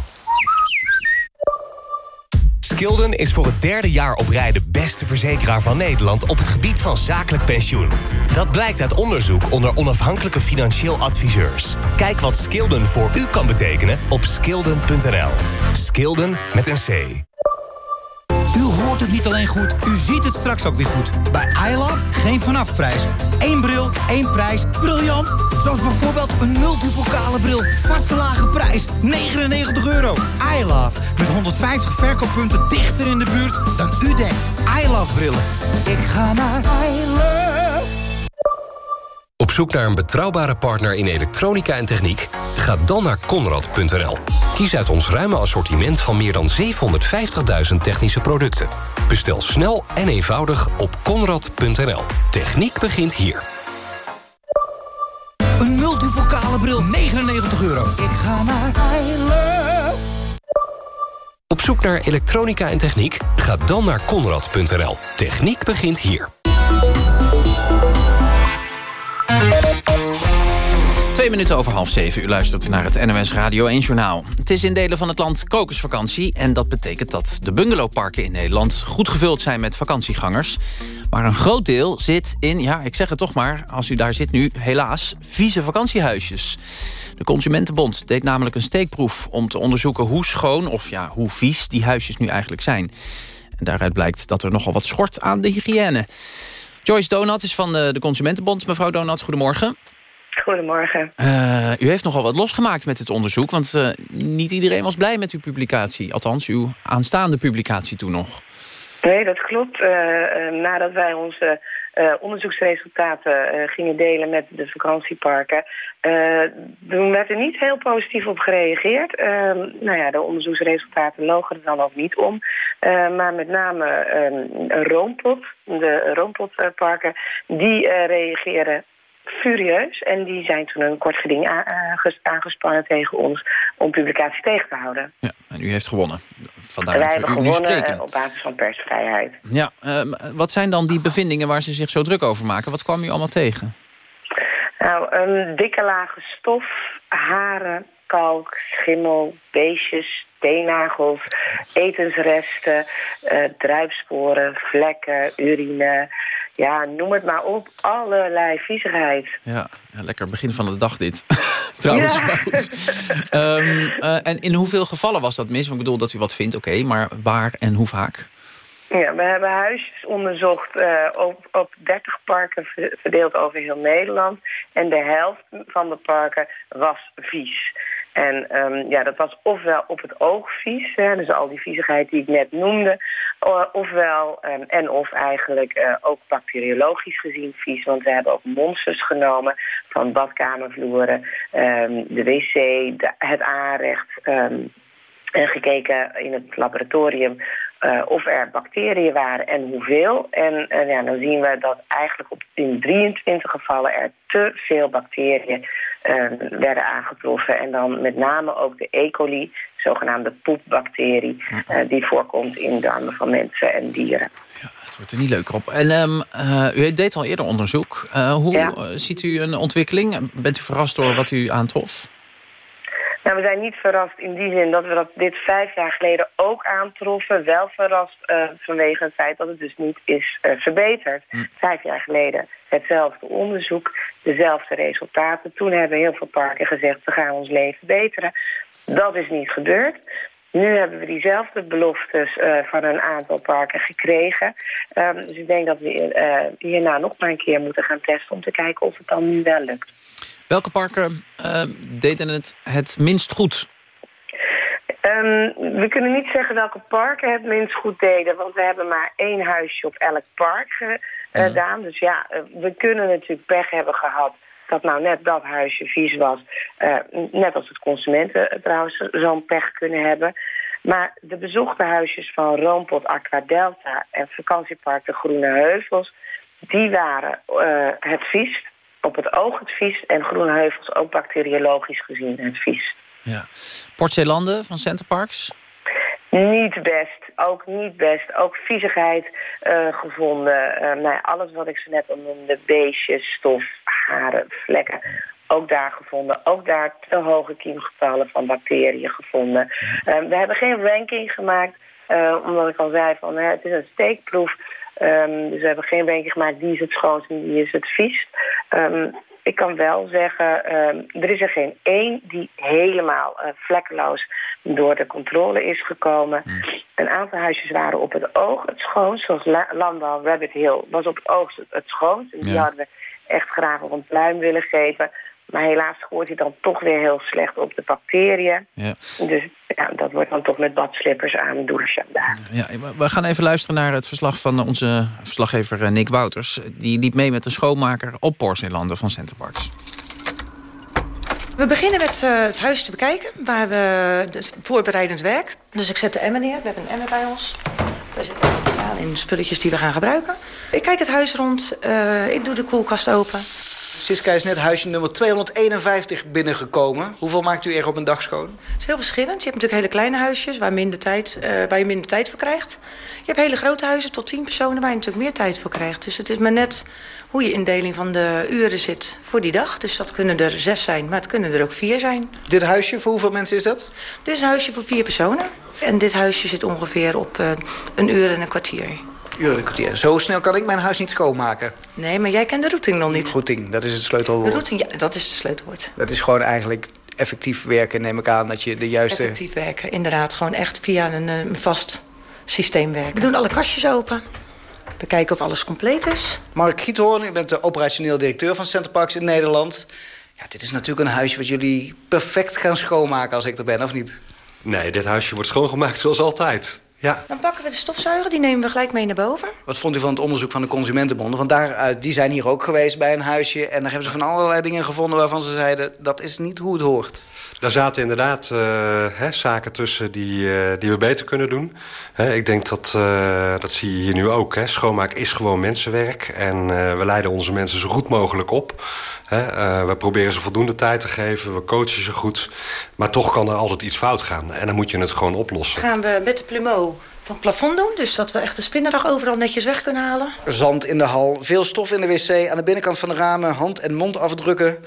Skilden is voor het derde jaar op rij de beste verzekeraar van Nederland op het gebied van zakelijk pensioen. Dat blijkt uit onderzoek onder onafhankelijke financieel adviseurs. Kijk wat Skilden voor u kan betekenen op skilden.nl. Skilden met een C.
U hoort het niet alleen goed, u ziet het straks ook weer goed. Bij iLove geen vanafprijs. Eén bril, één prijs. Briljant! Zoals bijvoorbeeld een multipokale bril. Vaste lage prijs, 99 euro. iLove, met 150 verkooppunten dichter in de buurt dan u denkt. iLove brillen. Ik ga naar iLove.
Op zoek naar een betrouwbare partner in elektronica en techniek? Ga dan naar Conrad.nl. Kies uit ons ruime assortiment van meer dan 750.000 technische producten. Bestel snel en eenvoudig op Conrad.nl. Techniek begint hier.
Een multipokale bril, 99 euro. Ik ga naar iLove.
Op zoek naar elektronica en techniek? Ga dan naar Conrad.nl. Techniek begint hier.
Twee minuten over half zeven. U luistert naar het NOS Radio 1 Journaal. Het is in delen van het land kokosvakantie. En dat betekent dat de bungalowparken in Nederland... goed gevuld zijn met vakantiegangers. Maar een groot deel zit in, ja, ik zeg het toch maar... als u daar zit nu, helaas, vieze vakantiehuisjes. De Consumentenbond deed namelijk een steekproef... om te onderzoeken hoe schoon of ja, hoe vies die huisjes nu eigenlijk zijn. En daaruit blijkt dat er nogal wat schort aan de hygiëne. Joyce Donat is van de, de Consumentenbond. Mevrouw Donat, goedemorgen.
Goedemorgen.
Uh, u heeft nogal wat losgemaakt met het onderzoek... want uh, niet iedereen was blij met uw publicatie. Althans, uw aanstaande publicatie toen nog.
Nee, dat klopt. Uh, nadat wij onze onderzoeksresultaten gingen delen met de vakantieparken... toen werd er niet heel positief op gereageerd. nou ja, de onderzoeksresultaten logen er dan ook niet om. maar met name Roompot, de Roompotparken, die reageren furieus. En die zijn toen een kort geding aangespannen tegen ons om publicatie tegen te houden.
Ja, en u heeft gewonnen. Vandaar
Wij
dat
hebben
we u nu
gewonnen
spreken.
op basis van persvrijheid.
Ja, uh, wat zijn dan die bevindingen waar ze zich zo druk over maken? Wat kwam u allemaal tegen?
Nou, een dikke lage stof, haren, kalk, schimmel, beestjes, teennagels, etensresten, uh, druipsporen, vlekken, urine. Ja, noem het maar op. Allerlei viezigheid.
Ja, ja lekker begin van de dag dit. Trouwens,
Ja.
Ehm, eh, en in hoeveel gevallen was dat mis? Want ik bedoel dat u wat vindt, oké, maar waar en hoe vaak?
Ja, we hebben huisjes onderzocht uh, op, op 30 parken verdeeld over heel Nederland. En de helft van de parken was vies. En um, ja, dat was ofwel op het oog vies, hè, dus al die viezigheid die ik net noemde, ofwel um, en of eigenlijk uh, ook bacteriologisch gezien vies. Want we hebben ook monsters genomen van badkamervloeren, um, de wc, het aanrecht en gekeken in het laboratorium uh, of er bacteriën waren en hoeveel. En, en ja, dan zien we dat eigenlijk op, in 23 gevallen er te veel bacteriën uh, werden aangetroffen. En dan met name ook de E. coli, zogenaamde poepbacterie, uh, die voorkomt in darmen van mensen en dieren.
Ja, het wordt er niet leuker op. En um, u deed al eerder onderzoek. hoe ja. ziet u een ontwikkeling? Bent u verrast door wat u aantrof?
Nou, we zijn niet verrast in die zin dat we dat dit vijf jaar geleden ook aantroffen. Wel verrast uh, vanwege het feit dat het dus niet is uh, verbeterd. Hm. Vijf jaar geleden hetzelfde onderzoek, dezelfde resultaten. Toen hebben heel veel parken gezegd, we gaan ons leven beteren. Dat is niet gebeurd. Nu hebben we diezelfde beloftes uh, van een aantal parken gekregen. Um, dus ik denk dat we hierna nog maar een keer moeten gaan testen... om te kijken of het dan nu wel lukt.
Welke parken uh, deden het het minst goed?
Um, we kunnen niet zeggen welke parken het minst goed deden... want we hebben maar één huisje op elk park gedaan. Uh, Dus ja, uh, we kunnen natuurlijk pech hebben gehad... dat nou net dat huisje vies was. Uh, net als het consumenten trouwens zo'n pech kunnen hebben. Maar de bezochte huisjes van Roompot, Aqua Delta... en vakantiepark De Groene Heuvels... die waren het viest op het oog het vies en groene heuvels ook bacteriologisch gezien het vies.
Ja. Port Zeelanden van Centerparks?
Niet best, ook niet best. Ook viezigheid uh, gevonden. Uh, nou ja, alles wat ik zo net al noemde, beestjes, stof, haren, vlekken. Ook daar gevonden. Ook daar te hoge kiemgetallen van bacteriën gevonden. Uh, we hebben geen ranking gemaakt, omdat ik al zei van het is een steekproef. Um, dus we hebben geen ranking gemaakt, die is het schoonst en die is het viest. Um, ik kan wel zeggen, um, er is er geen één die helemaal uh, vlekkeloos door de controle is gekomen. Mm. Een aantal huisjes waren op het oog het schoonst. Zoals La Landbouw Rabbit Hill was op het oog het schoonst. En die ja. hadden we echt graag een pluim willen geven. Maar helaas gooit hij dan toch weer heel slecht op de bacteriën. Ja. Dus ja, dat wordt dan toch met badslippers aan douchen.
Ja, we gaan even luisteren naar het verslag van onze verslaggever Nick Wouters. Die liep mee met een schoonmaker op Porzelanden van Centerparks.
We beginnen met uh, het huis te bekijken, waar we het voorbereidend werk. Dus ik zet de emmer neer. We hebben een emmer bij ons. Daar zitten materiaal in, spulletjes die we gaan gebruiken. Ik kijk het huis rond. Uh, ik doe de koelkast open.
Siska is net huisje nummer 251 binnengekomen. Hoeveel maakt u er op een dag schoon?
Het is heel verschillend. Je hebt natuurlijk hele kleine huisjes waar, minder tijd, uh, waar je minder tijd voor krijgt. Je hebt hele grote huizen tot 10 personen waar je natuurlijk meer tijd voor krijgt. Dus het is maar net hoe je indeling van de uren zit voor die dag. Dus dat kunnen er zes zijn, maar het kunnen er ook vier zijn.
Dit huisje, voor hoeveel mensen is dat?
Dit is een huisje voor vier personen. En dit huisje zit ongeveer op uh, een uur en een kwartier
uur en kwartier. Zo snel kan ik mijn huis niet schoonmaken.
Nee, maar jij kent de routing nog niet.
Routing, dat is het sleutelwoord.
De routing, ja, dat is het sleutelwoord.
Dat is gewoon eigenlijk effectief werken, neem ik aan, dat je de juiste...
Effectief werken, inderdaad. Gewoon echt via een, een vast systeem werken. We doen alle kastjes open. We kijken of alles compleet is.
Mark Giethoorn, u bent de operationeel directeur van Centerparks in Nederland. Ja, dit is natuurlijk een huisje wat jullie perfect gaan schoonmaken als ik er ben, of niet?
Nee, dit huisje wordt schoongemaakt zoals altijd. Ja.
Dan pakken we de stofzuiger, die nemen we gelijk mee naar boven.
Wat vond u van het onderzoek van de Consumentenbonden? Want daaruit, die zijn hier ook geweest bij een huisje... en daar hebben ze van allerlei dingen gevonden waarvan ze zeiden... dat is niet hoe het hoort.
Daar zaten inderdaad uh, hè, zaken tussen die, uh, die we beter kunnen doen. Hè, ik denk dat, uh, dat zie je hier nu ook. Hè. Schoonmaak is gewoon mensenwerk. En we leiden onze mensen zo goed mogelijk op. Hè. we proberen ze voldoende tijd te geven. We coachen ze goed. Maar toch kan er altijd iets fout gaan. En dan moet je het gewoon oplossen.
Gaan we met de plumeau van het plafond doen. Dus dat we echt de spinnerdag overal netjes weg kunnen halen.
Zand in de hal, veel stof in de wc. Aan de binnenkant van de ramen hand- en mondafdrukken.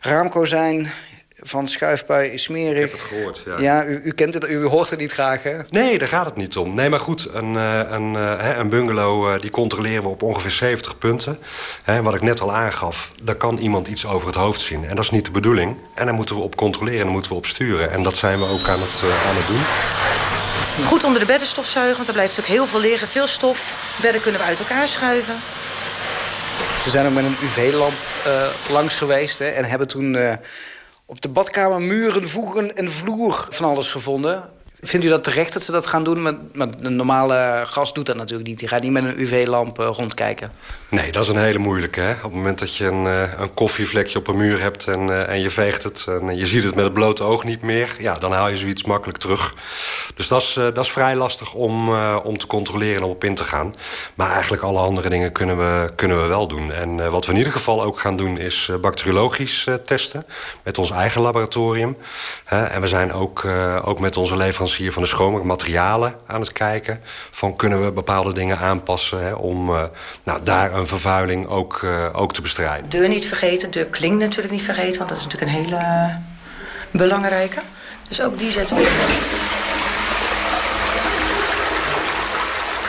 Raamkozijn, van schuifpui is smerig.
Ik heb het gehoord, ja.
Ja, u, u kent het, u hoort het niet graag, hè?
Nee, daar gaat het niet om. Nee, maar goed, een, een, een bungalow die controleren we op ongeveer 70 punten. Wat ik net al aangaf, daar kan iemand iets over het hoofd zien. En dat is niet de bedoeling. En daar moeten we op controleren en daar moeten we op sturen. En dat zijn we ook aan het, aan het doen.
Goed onder de bedden stofzuigen, want er blijft natuurlijk heel veel liggen. Veel stof. Bedden kunnen we uit elkaar schuiven.
Ze zijn ook met een UV-lamp uh, langs geweest hè, en hebben toen uh, op de badkamer muren, voegen en vloer van alles gevonden. Vindt u dat terecht dat ze dat gaan doen? Want een normale gast doet dat natuurlijk niet. Die gaat niet met een UV-lamp uh, rondkijken.
Nee, dat is een hele moeilijke. Hè? Op het moment dat je een, een koffievlekje op een muur hebt en, uh, en je veegt het... en je ziet het met het blote oog niet meer... ja, dan haal je zoiets makkelijk terug. Dus dat is, dat is vrij lastig om, om te controleren en op in te gaan. Maar eigenlijk alle andere dingen kunnen we, kunnen we wel doen. En wat we in ieder geval ook gaan doen is bacteriologisch testen... met ons eigen laboratorium. en we zijn ook, ook met onze leverancier van de schoonmaakmaterialen aan het kijken... van kunnen we bepaalde dingen aanpassen hè, om nou, daar een vervuiling ook, uh, ook te bestrijden.
Deur niet vergeten, deur klinkt natuurlijk niet vergeten... want dat is natuurlijk een hele belangrijke. Dus ook die zetten we in.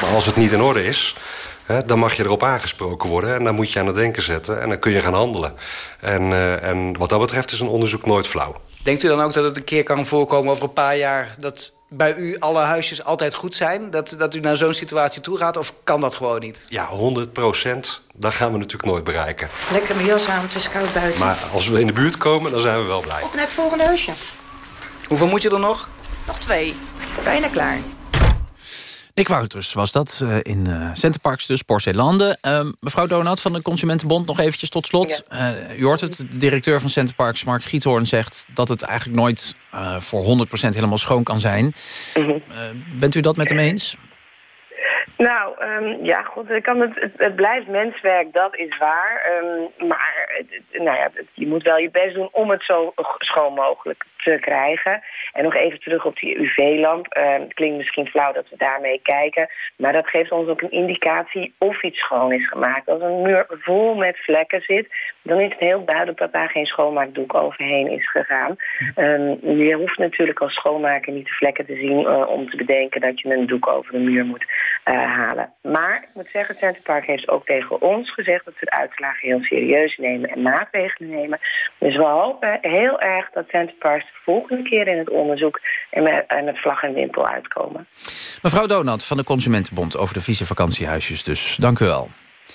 Maar als het niet in orde is, hè, dan mag je erop aangesproken worden... en dan moet je aan het denken zetten en dan kun je gaan handelen. En, uh, en wat dat betreft is een onderzoek nooit flauw.
Denkt u dan ook dat het een keer kan voorkomen over een paar jaar... dat bij u alle huisjes altijd goed zijn? Dat, dat u naar zo'n situatie toe gaat? Of kan dat gewoon niet?
Ja, 100 procent. Dat gaan we natuurlijk nooit bereiken.
Lekker mijn jas aan, het is koud buiten.
Maar als we in de buurt komen, dan zijn we wel blij.
Op naar het volgende huisje.
Hoeveel moet je er nog?
Nog twee. Bijna klaar.
Nick Wouters was dat uh, in uh, Centerparks, dus Porcelande. Uh, mevrouw Donat van de Consumentenbond, nog eventjes tot slot. Ja. Uh, u hoort het, de directeur van Centerparks, Mark Giethoorn, zegt... dat het eigenlijk nooit voor 100% helemaal schoon kan zijn. -hmm. bent u dat met hem eens?
Nou, um, ja, goed, kan het, het, blijft menswerk, dat is waar. Um, maar nou ja, je moet wel je best doen om het zo schoon mogelijk te krijgen. En nog even terug op die UV-lamp. Uh, het klinkt misschien flauw dat we daarmee kijken. Maar dat geeft ons ook een indicatie of iets schoon is gemaakt. Als een muur vol met vlekken zit... dan is het heel duidelijk dat daar geen schoonmaakdoek overheen is gegaan. Je hoeft natuurlijk als schoonmaker niet de vlekken te zien... Uh, om te bedenken dat je een doek over de muur moet uh, halen. Maar ik moet zeggen, Center Park heeft ook tegen ons gezegd... dat ze de uitslagen heel serieus nemen en maatregelen nemen. Dus we hopen heel erg dat Center Park de volgende keer in het onderzoek... en met, en met vlag en wimpel uitkomen.
Mevrouw Donat van de Consumentenbond over de vieze vakantiehuisjes dus. Dank u wel.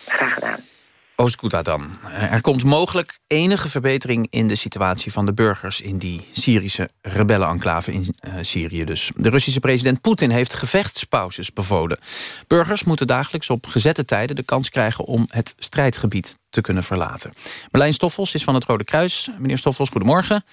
Graag gedaan.
Oost-Ghouta dan. Er komt mogelijk enige verbetering in de situatie van de burgers... in die Syrische rebellenenclave in uh, Syrië dus. De Russische president Poetin heeft gevechtspauzes bevolen. Burgers moeten dagelijks op gezette tijden de kans krijgen... om het strijdgebied te kunnen verlaten. Marlijn Stoffels is van het Rode Kruis. Meneer Stoffels, goedemorgen.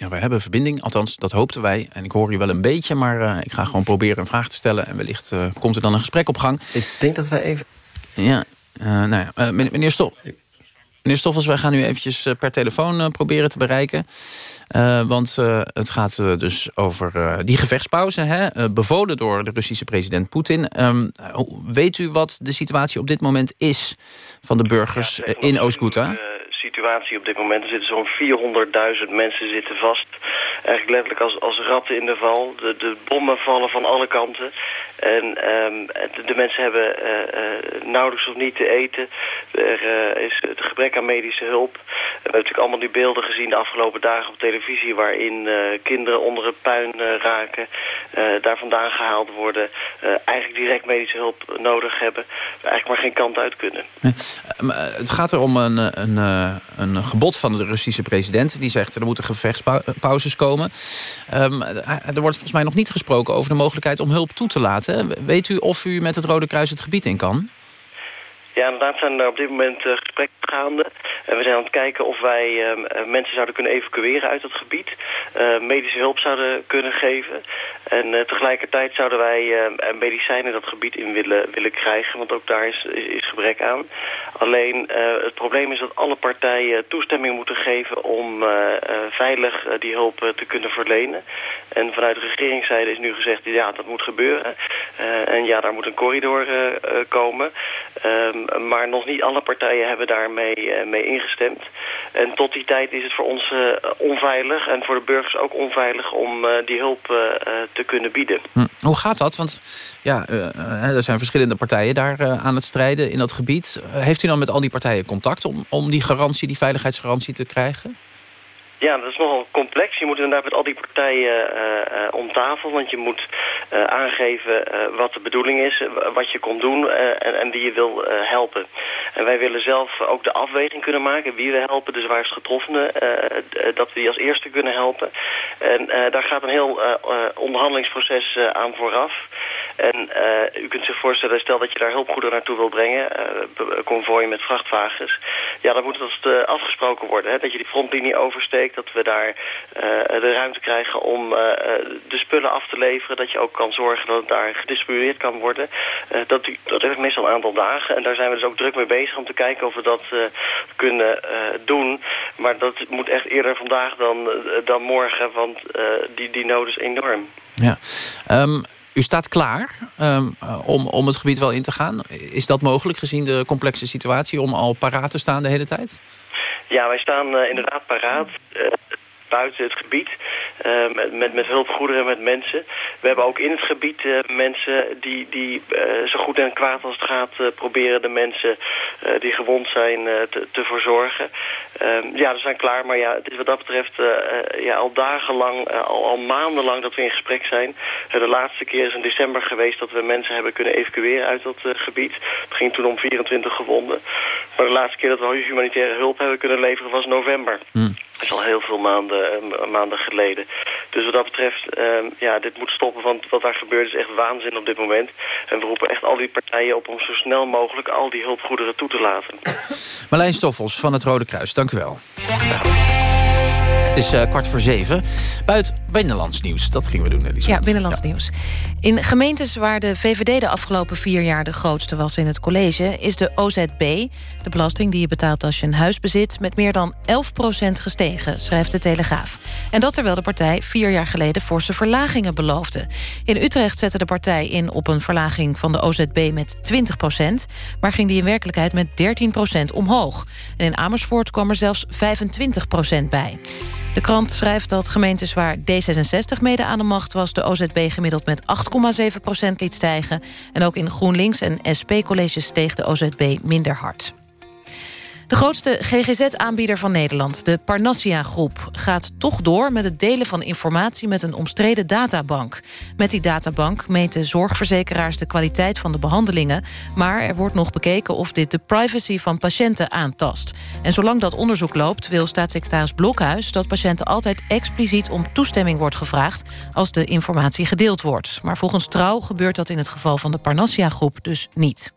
Ja, wij hebben verbinding, althans dat hoopten wij. En ik hoor u wel een beetje, maar uh, ik ga gewoon proberen een vraag te stellen. En wellicht uh, komt er dan een gesprek op gang.
Ik denk dat wij even...
Ja, uh, nou ja, meneer, Stof... meneer Stoffels, wij gaan u eventjes per telefoon proberen te bereiken. want het gaat dus over die gevechtspauze, hè, bevolen door de Russische president Poetin. Um, weet u wat de situatie op dit moment is van de burgers in Oost-Ghouta?
Situatie op dit moment. Er zitten zo'n 400.000 mensen zitten vast. Eigenlijk letterlijk als, als ratten in de val. De, de bommen vallen van alle kanten. En um, de, mensen hebben uh, uh, nauwelijks of niet te eten. Er uh, is het gebrek aan medische hulp. We hebben natuurlijk allemaal die beelden gezien de afgelopen dagen op televisie... waarin kinderen onder het puin raken, daar vandaan gehaald worden... eigenlijk direct medische hulp nodig hebben. Eigenlijk maar geen kant uit kunnen.
het gaat er om een, een, een gebod van de Russische president. Die zegt er moeten gevechtspauzes komen. Um, er wordt volgens mij nog niet gesproken over de mogelijkheid om hulp toe te laten. Weet u of u met het Rode Kruis het gebied in kan?
Ja, inderdaad zijn er op dit moment uh, gesprekken gaande. En we zijn aan het kijken of wij uh, mensen zouden kunnen evacueren uit dat gebied. Uh, medische hulp zouden kunnen geven. En tegelijkertijd zouden wij medicijnen dat gebied in willen, willen krijgen. Want ook daar is, is, is gebrek aan. Alleen het probleem is dat alle partijen toestemming moeten geven... om veilig die hulp te kunnen verlenen. En vanuit de regeringszijde is nu gezegd, ja, dat moet gebeuren. en ja, daar moet een corridor komen. Um, maar nog niet alle partijen hebben daarmee uh, mee ingestemd. En tot die tijd is het voor ons uh, onveilig en voor de burgers ook onveilig om uh, die hulp te kunnen bieden.
Hm. Hoe gaat dat? Want ja, er zijn verschillende partijen daar aan het strijden in dat gebied. heeft u dan met al die partijen contact om, om die garantie, die veiligheidsgarantie te krijgen?
Ja, dat is nogal complex. Je moet inderdaad met al die partijen uh, om tafel. Want je moet uh, aangeven wat de bedoeling is, wat je komt doen en, en, wie je wil helpen. En wij willen zelf ook de afweging kunnen maken wie we helpen, de zwaarst getroffenen, dat we die als eerste kunnen helpen. En daar gaat een heel onderhandelingsproces aan vooraf. En u kunt zich voorstellen, stel dat je daar hulpgoederen naartoe wil brengen, konvooi met vrachtwagens. Ja, dan moet dat afgesproken worden, hè, dat je die frontlinie oversteekt dat we daar uh, de ruimte krijgen om uh, de spullen af te leveren. Dat je ook kan zorgen dat het daar gedistribueerd kan worden. Dat, dat heeft meestal een aantal dagen. En daar zijn we dus ook druk mee bezig om te kijken of we dat kunnen doen. Maar dat moet echt eerder vandaag dan, dan morgen, want die, die nood is enorm.
Ja. Um, u staat klaar um, om, om het gebied wel in te gaan. Is dat mogelijk gezien de complexe situatie om al paraat te staan de hele tijd?
Ja, wij staan uh, inderdaad paraat. Buiten het gebied. Uh, met, met, hulpgoederen, met mensen. We hebben ook in het gebied uh, mensen die, die uh, zo goed en kwaad als het gaat... proberen de mensen die gewond zijn te, te verzorgen. Ehm, ja, we zijn klaar. Maar ja, het is wat dat betreft ja, al dagenlang, al, al maandenlang dat we in gesprek zijn. de laatste keer is in december geweest dat we mensen hebben kunnen evacueren uit dat gebied. Het ging toen om 24 gewonden. Maar de laatste keer dat we humanitaire hulp hebben kunnen leveren was november. Mm. Dat is al heel veel maanden, uh, maanden geleden. Dus wat dat betreft, uh, ja, dit moet stoppen. Want wat daar gebeurt is echt waanzin op dit moment. En we roepen echt al die partijen op om zo snel mogelijk al die hulpgoederen toe te laten.
Marlijn Stoffels van het Rode Kruis, dank u wel. Het is uh, kwart voor zeven. Buiten binnenlands nieuws, dat gingen we doen, Elisabeth.
Ja, binnenlands nieuws. In gemeentes waar de VVD de afgelopen vier jaar de grootste was in het college... is de OZB, de belasting die je betaalt als je een huis bezit... met meer dan 11% gestegen, schrijft de Telegraaf. En dat terwijl de partij vier jaar geleden forse verlagingen beloofde. In Utrecht zette de partij in op een verlaging van de OZB met 20% maar ging die in werkelijkheid met 13% omhoog. En in Amersfoort kwam er zelfs 25% bij. De krant schrijft dat gemeentes waar D66 mede aan de macht was... de OZB gemiddeld met 8,7% liet stijgen. En ook in GroenLinks en SP-colleges steeg de OZB minder hard. De grootste GGZ-aanbieder van Nederland, de Parnassia-groep... gaat toch door met het delen van informatie met een omstreden databank. Met die databank meten zorgverzekeraars de kwaliteit van de behandelingen... maar er wordt nog bekeken of dit de privacy van patiënten aantast. En zolang dat onderzoek loopt wil staatssecretaris Blokhuis... dat patiënten altijd expliciet om toestemming wordt gevraagd... als de informatie gedeeld wordt. Maar volgens Trouw gebeurt dat in het geval van de Parnassia-groep dus niet.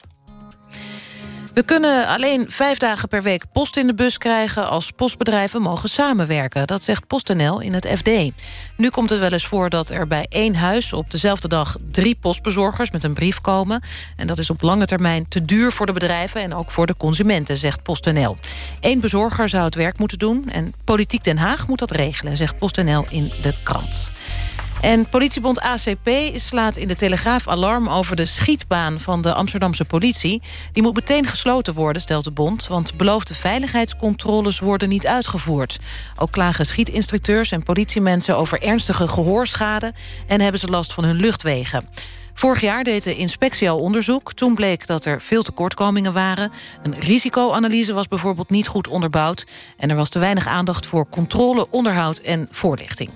We kunnen alleen vijf dagen per week post in de bus krijgen... als postbedrijven mogen samenwerken. Dat zegt PostNL in het FD. Nu komt het wel eens voor dat er bij één huis... op dezelfde dag drie postbezorgers met een brief komen. En dat is op lange termijn te duur voor de bedrijven... en ook voor de consumenten, zegt PostNL. Eén bezorger zou het werk moeten doen... en Politiek Den Haag moet dat regelen, zegt PostNL in de krant. En politiebond ACP slaat in de Telegraaf alarm over de schietbaan van de Amsterdamse politie. Die moet meteen gesloten worden, stelt de bond, want beloofde veiligheidscontroles worden niet uitgevoerd. Ook klagen schietinstructeurs en politiemensen over ernstige gehoorschade en hebben ze last van hun luchtwegen. Vorig jaar deed de inspectie al onderzoek. Toen bleek dat er veel tekortkomingen waren. Een risicoanalyse was bijvoorbeeld niet goed onderbouwd. En er was te weinig aandacht voor controle, onderhoud en voorlichting.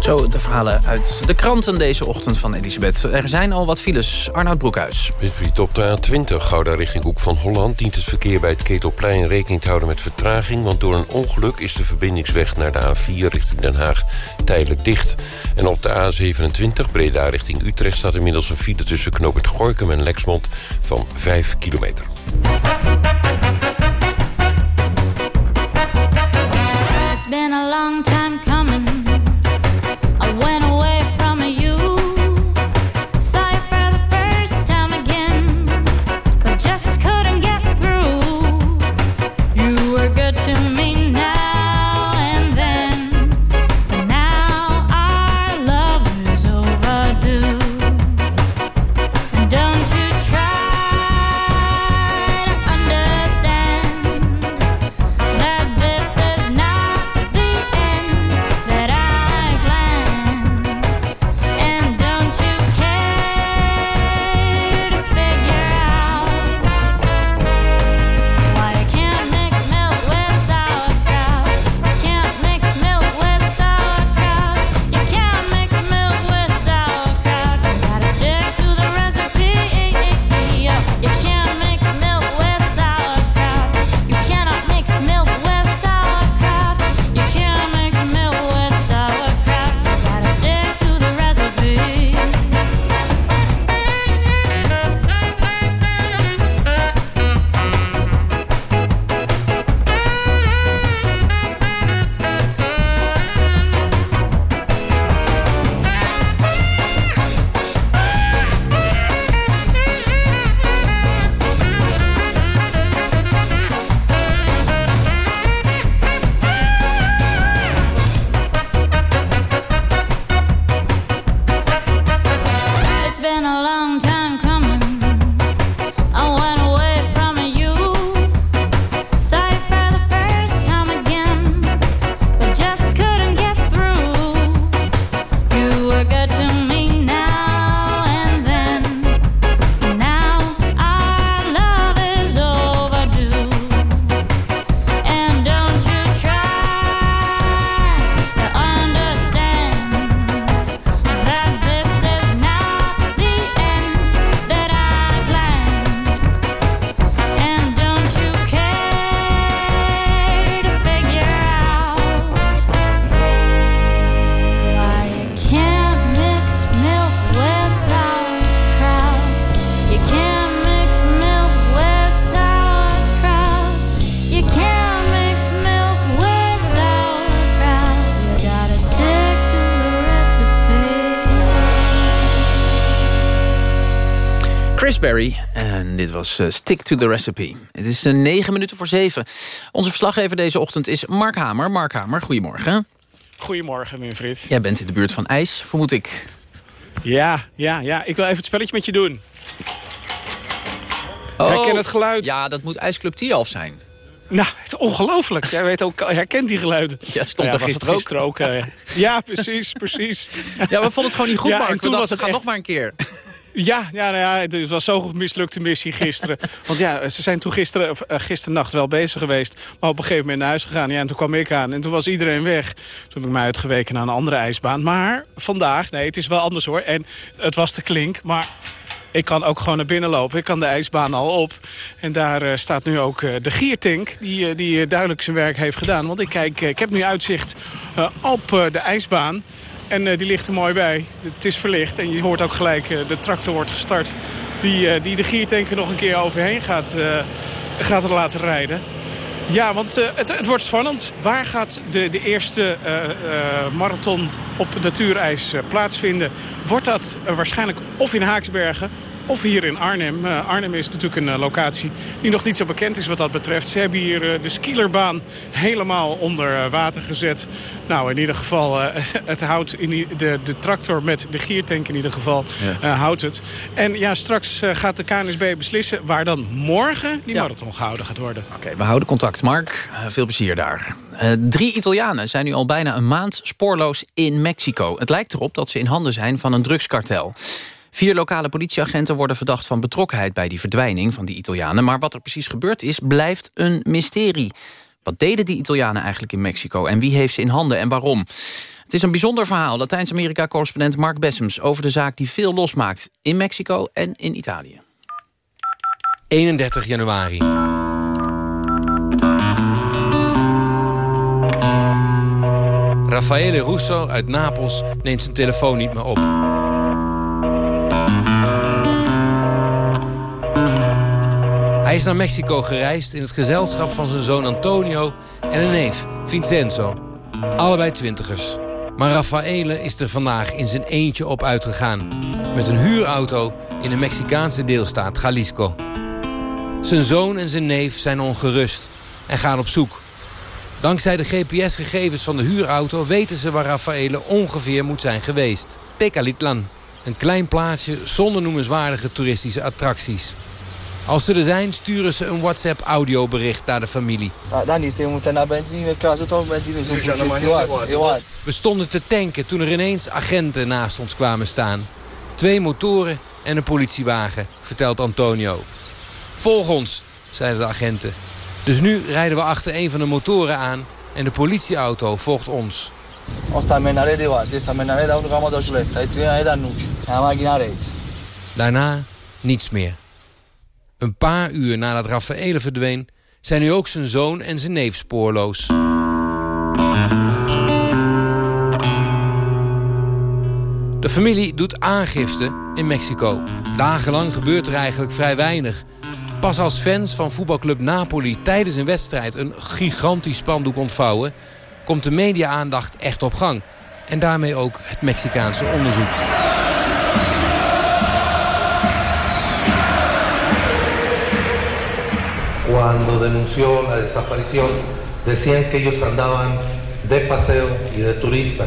Zo de verhalen uit de kranten deze ochtend van Elisabeth. Er zijn al wat files. Arnoud Broekhuis.
Winfried, op de A20 Gouda richting Hoek van Holland... dient het verkeer bij het Ketelplein rekening te houden met vertraging... want door een ongeluk is de verbindingsweg naar de A4 richting Den Haag tijdelijk dicht. En op de A27 Breda richting Utrecht staat inmiddels een file... tussen knooppunt Gorkum en Lexmond van 5 kilometer.
It's been a long time
En dit was eh, Stick to the Recipe. Het is uh, negen minuten voor zeven. Onze verslaggever deze ochtend is Mark Hamer. Mark Hamer, goedemorgen.
Goedemorgen, Winfried.
Jij bent in de buurt van IJs, vermoed ik.
Ja, ja, ja. Ik wil even het spelletje met je doen. Herken het geluid.
Oh, Ja, dat moet IJsclub Tialf zijn.
Nou, het is ongelooflijk. Jij weet ook, herkent die geluiden.
Ja, stond
Nou
er
was het
gisteren ook.
eh. ja, precies, precies.
Ja, we vonden het gewoon niet goed,
Ja,
Mark.
en
We
toen
dachten,
was het
ga
echt-
nog maar een keer.
Ja, ja, nou ja, het was zo'n mislukte missie gisteren. Want ja, ze zijn toen gisteren, of, eh, gisternacht wel bezig geweest. Maar op een gegeven moment naar huis gegaan. Ja, en toen kwam ik aan. En toen was iedereen weg. Toen heb ik mij uitgeweken naar een andere ijsbaan. Maar vandaag, nee, het is wel anders hoor. En het was te klink, maar... Ik kan ook gewoon naar binnen lopen. Ik kan de ijsbaan al op. En daar eh, staat nu ook eh, de giertank die, die duidelijk zijn werk heeft gedaan. Want ik, kijk, ik heb nu uitzicht op de ijsbaan. En eh, die ligt er mooi bij. Het is verlicht en je hoort ook gelijk, eh, de tractor wordt gestart. Die, eh, die de giertank er nog een keer overheen gaat, gaat er laten rijden. Ja, want het, het wordt spannend. Waar gaat de, de eerste marathon op natuurijs plaatsvinden? Wordt dat waarschijnlijk of in Haaksbergen of hier in Arnhem. Eh, Arnhem is natuurlijk een eh, locatie die nog niet zo bekend is wat dat betreft. Ze hebben hier eh, de skielerbaan helemaal onder water gezet. Nou, in ieder geval, het houdt in de, de tractor met de giertank in ieder geval
Ja.
houdt het. En ja, straks gaat de KNSB beslissen waar dan morgen die marathon gehouden gaat worden.
Oké, we houden contact. Mark, veel plezier daar. Drie Italianen zijn nu al bijna een maand spoorloos in Mexico. Het lijkt erop dat ze in handen zijn van een drugskartel. Vier lokale politieagenten worden verdacht van betrokkenheid... bij die verdwijning van die Italianen. Maar wat er precies gebeurd is, blijft een mysterie. Wat deden die Italianen eigenlijk in Mexico? En wie heeft ze in handen en waarom? Het is een bijzonder verhaal. Latijns-Amerika-correspondent Mark Bessems... over de zaak die veel losmaakt in Mexico en in Italië.
31 januari. Raffaele Russo uit Napels neemt zijn telefoon niet meer op. Hij is naar Mexico gereisd in het gezelschap van zijn zoon Antonio en een neef, Vincenzo. Allebei twintigers. Maar Raffaele is er vandaag in zijn eentje op uitgegaan. Met een huurauto in de Mexicaanse deelstaat Jalisco. Zijn zoon en zijn neef zijn ongerust en gaan op zoek. Dankzij de GPS-gegevens van de huurauto weten ze waar Raffaele ongeveer moet zijn geweest. Tecalitlan, een klein plaatsje zonder noemenswaardige toeristische attracties. Als ze er zijn, sturen ze een WhatsApp-audiobericht naar de familie.
Ah.
We stonden te tanken toen er ineens agenten naast ons kwamen staan. Twee motoren en een politiewagen, vertelt Antonio. Volg ons, zeiden de agenten. Dus nu rijden we achter een van de motoren aan en de politieauto volgt ons. Daarna niets meer. Een paar uur nadat Raffaele verdween... zijn nu ook zijn zoon en zijn neef spoorloos. De familie doet aangifte in Mexico. Dagenlang gebeurt er eigenlijk vrij weinig. Pas als fans van voetbalclub Napoli tijdens een wedstrijd... een gigantisch spandoek ontvouwen... komt de media-aandacht echt op gang. En daarmee ook het Mexicaanse onderzoek.
Cuando denunció la desaparición, decían que ellos andaban de paseo y de turista.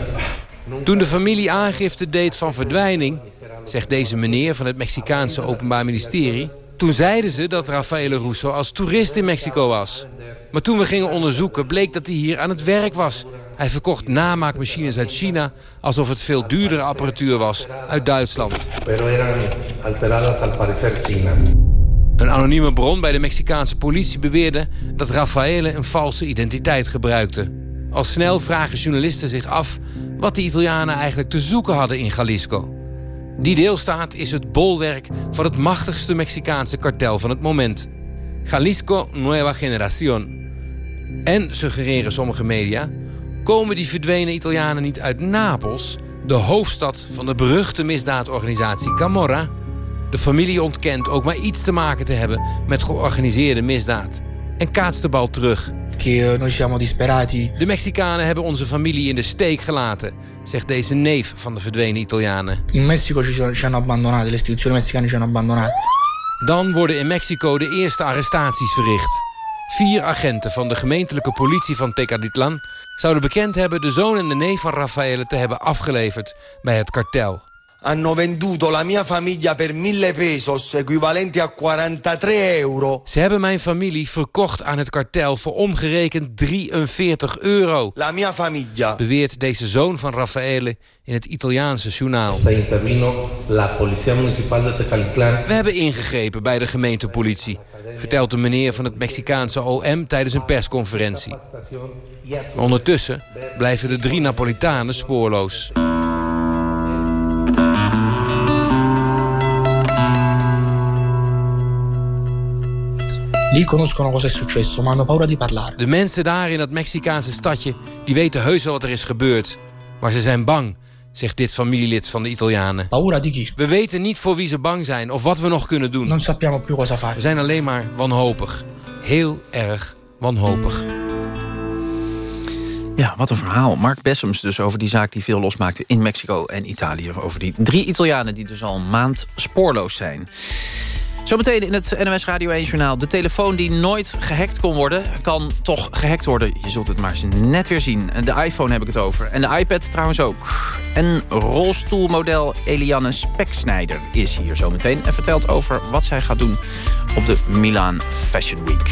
Toen de familie aangifte deed van verdwijning... zegt deze meneer van het Mexicaanse Openbaar Ministerie... toen zeiden ze dat Rafael Russo als toerist in Mexico was. Maar toen we gingen onderzoeken bleek dat hij hier aan het werk was. Hij verkocht namaakmachines uit China... alsof het veel duurdere apparatuur was uit Duitsland. Een anonieme bron bij de Mexicaanse politie beweerde... dat Rafaele een valse identiteit gebruikte. Al snel vragen journalisten zich af... wat de Italianen eigenlijk te zoeken hadden in Jalisco. Die deelstaat is het bolwerk van het machtigste Mexicaanse kartel van het moment. Jalisco Nueva Generación. En, suggereren sommige media... komen die verdwenen Italianen niet uit Napels... de hoofdstad van de beruchte misdaadorganisatie Camorra... De familie ontkent ook maar iets te maken te hebben met georganiseerde misdaad. En kaatst de bal terug.
Disperati.
De Mexicanen hebben onze familie in de steek gelaten, zegt deze neef van de verdwenen Italianen.
In sono- ci hanno abbandonato, le istituzioni messicane ci hanno abbandonato.
Dan worden in Mexico de eerste arrestaties verricht. Vier agenten van de gemeentelijke politie van Tecaditlan zouden bekend hebben de zoon en de neef van Rafaele te hebben afgeleverd bij het kartel.
Hanno venduto la mia famiglia per 1000 pesos, equivalenti a 43 euro.
Ze hebben mijn familie verkocht aan het kartel voor omgerekend 43 euro.
La mia famiglia.
Beweert deze zoon van Raffaele in het Italiaanse journaal. We hebben ingegrepen bij de gemeentepolitie, vertelt de meneer van het Mexicaanse OM tijdens een persconferentie. Maar ondertussen blijven de drie Napolitanen spoorloos.
Lì conoscono cosa è successo, ma hanno paura di parlare.
De mensen daar in dat Mexicaanse stadje, die weten heus wel wat er is gebeurd. Maar ze zijn bang, zegt dit familielid van de Italianen.
Paura di chi?
We weten niet voor wie ze bang zijn of wat we nog kunnen doen.
Non sappiamo più cosa fare.
We zijn alleen maar wanhopig. Heel erg wanhopig.
Ja, wat een verhaal. Mark Bessems dus over die zaak die veel losmaakte in Mexico en Italië. Over die drie Italianen die dus al een maand spoorloos zijn. Zometeen in het NOS Radio 1 Journaal. De telefoon die nooit gehackt kon worden, kan toch gehackt worden. Je zult het maar eens net weer zien. De iPhone heb ik het over. En de iPad trouwens ook. En rolstoelmodel Eliane Speksnijder is hier zometeen... en vertelt over wat zij gaat doen op de Milaan Fashion Week.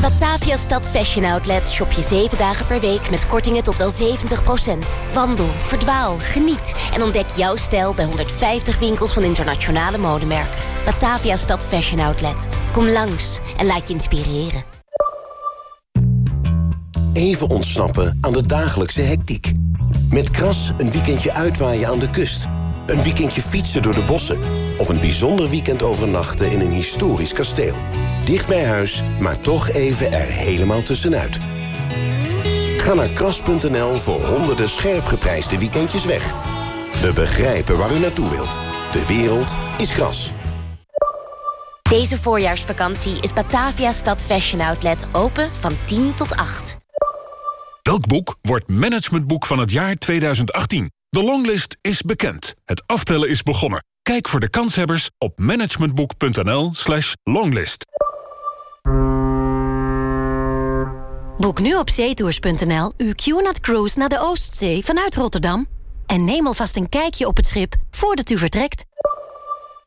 Bij Batavia Stad Fashion Outlet shop je 7 dagen per week met kortingen tot wel 70%. Wandel, verdwaal, geniet en ontdek jouw stijl bij 150 winkels van internationale modemerken. Batavia Stad Fashion Outlet. Kom langs en laat je inspireren.
Even ontsnappen aan de dagelijkse hectiek. Met Kras een weekendje uitwaaien aan de kust. Een weekendje fietsen door de bossen. Of een bijzonder weekend overnachten in een historisch kasteel. Dicht bij huis, maar toch even er helemaal tussenuit. Ga naar kras.nl voor honderden scherp geprijsde weekendjes weg. We begrijpen waar u naartoe wilt. De wereld is gras.
Deze voorjaarsvakantie is Batavia Stad Fashion Outlet open van 10 tot 8.
Welk boek wordt managementboek van het jaar 2018? De longlist is bekend. Het aftellen is begonnen. Kijk voor de kanshebbers op managementboek.nl slash longlist.
Boek nu op zeetours.nl uw QNAT Cruise naar de Oostzee vanuit Rotterdam. En neem alvast een kijkje op het schip voordat u vertrekt.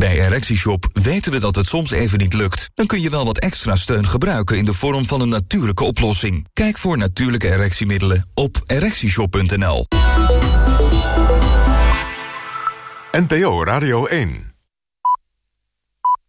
Bij ErectieShop weten we dat het soms even niet lukt. Dan kun je wel wat extra steun gebruiken in de vorm van een natuurlijke oplossing. Kijk voor natuurlijke erectiemiddelen op ErectieShop.nl.
NPO Radio 1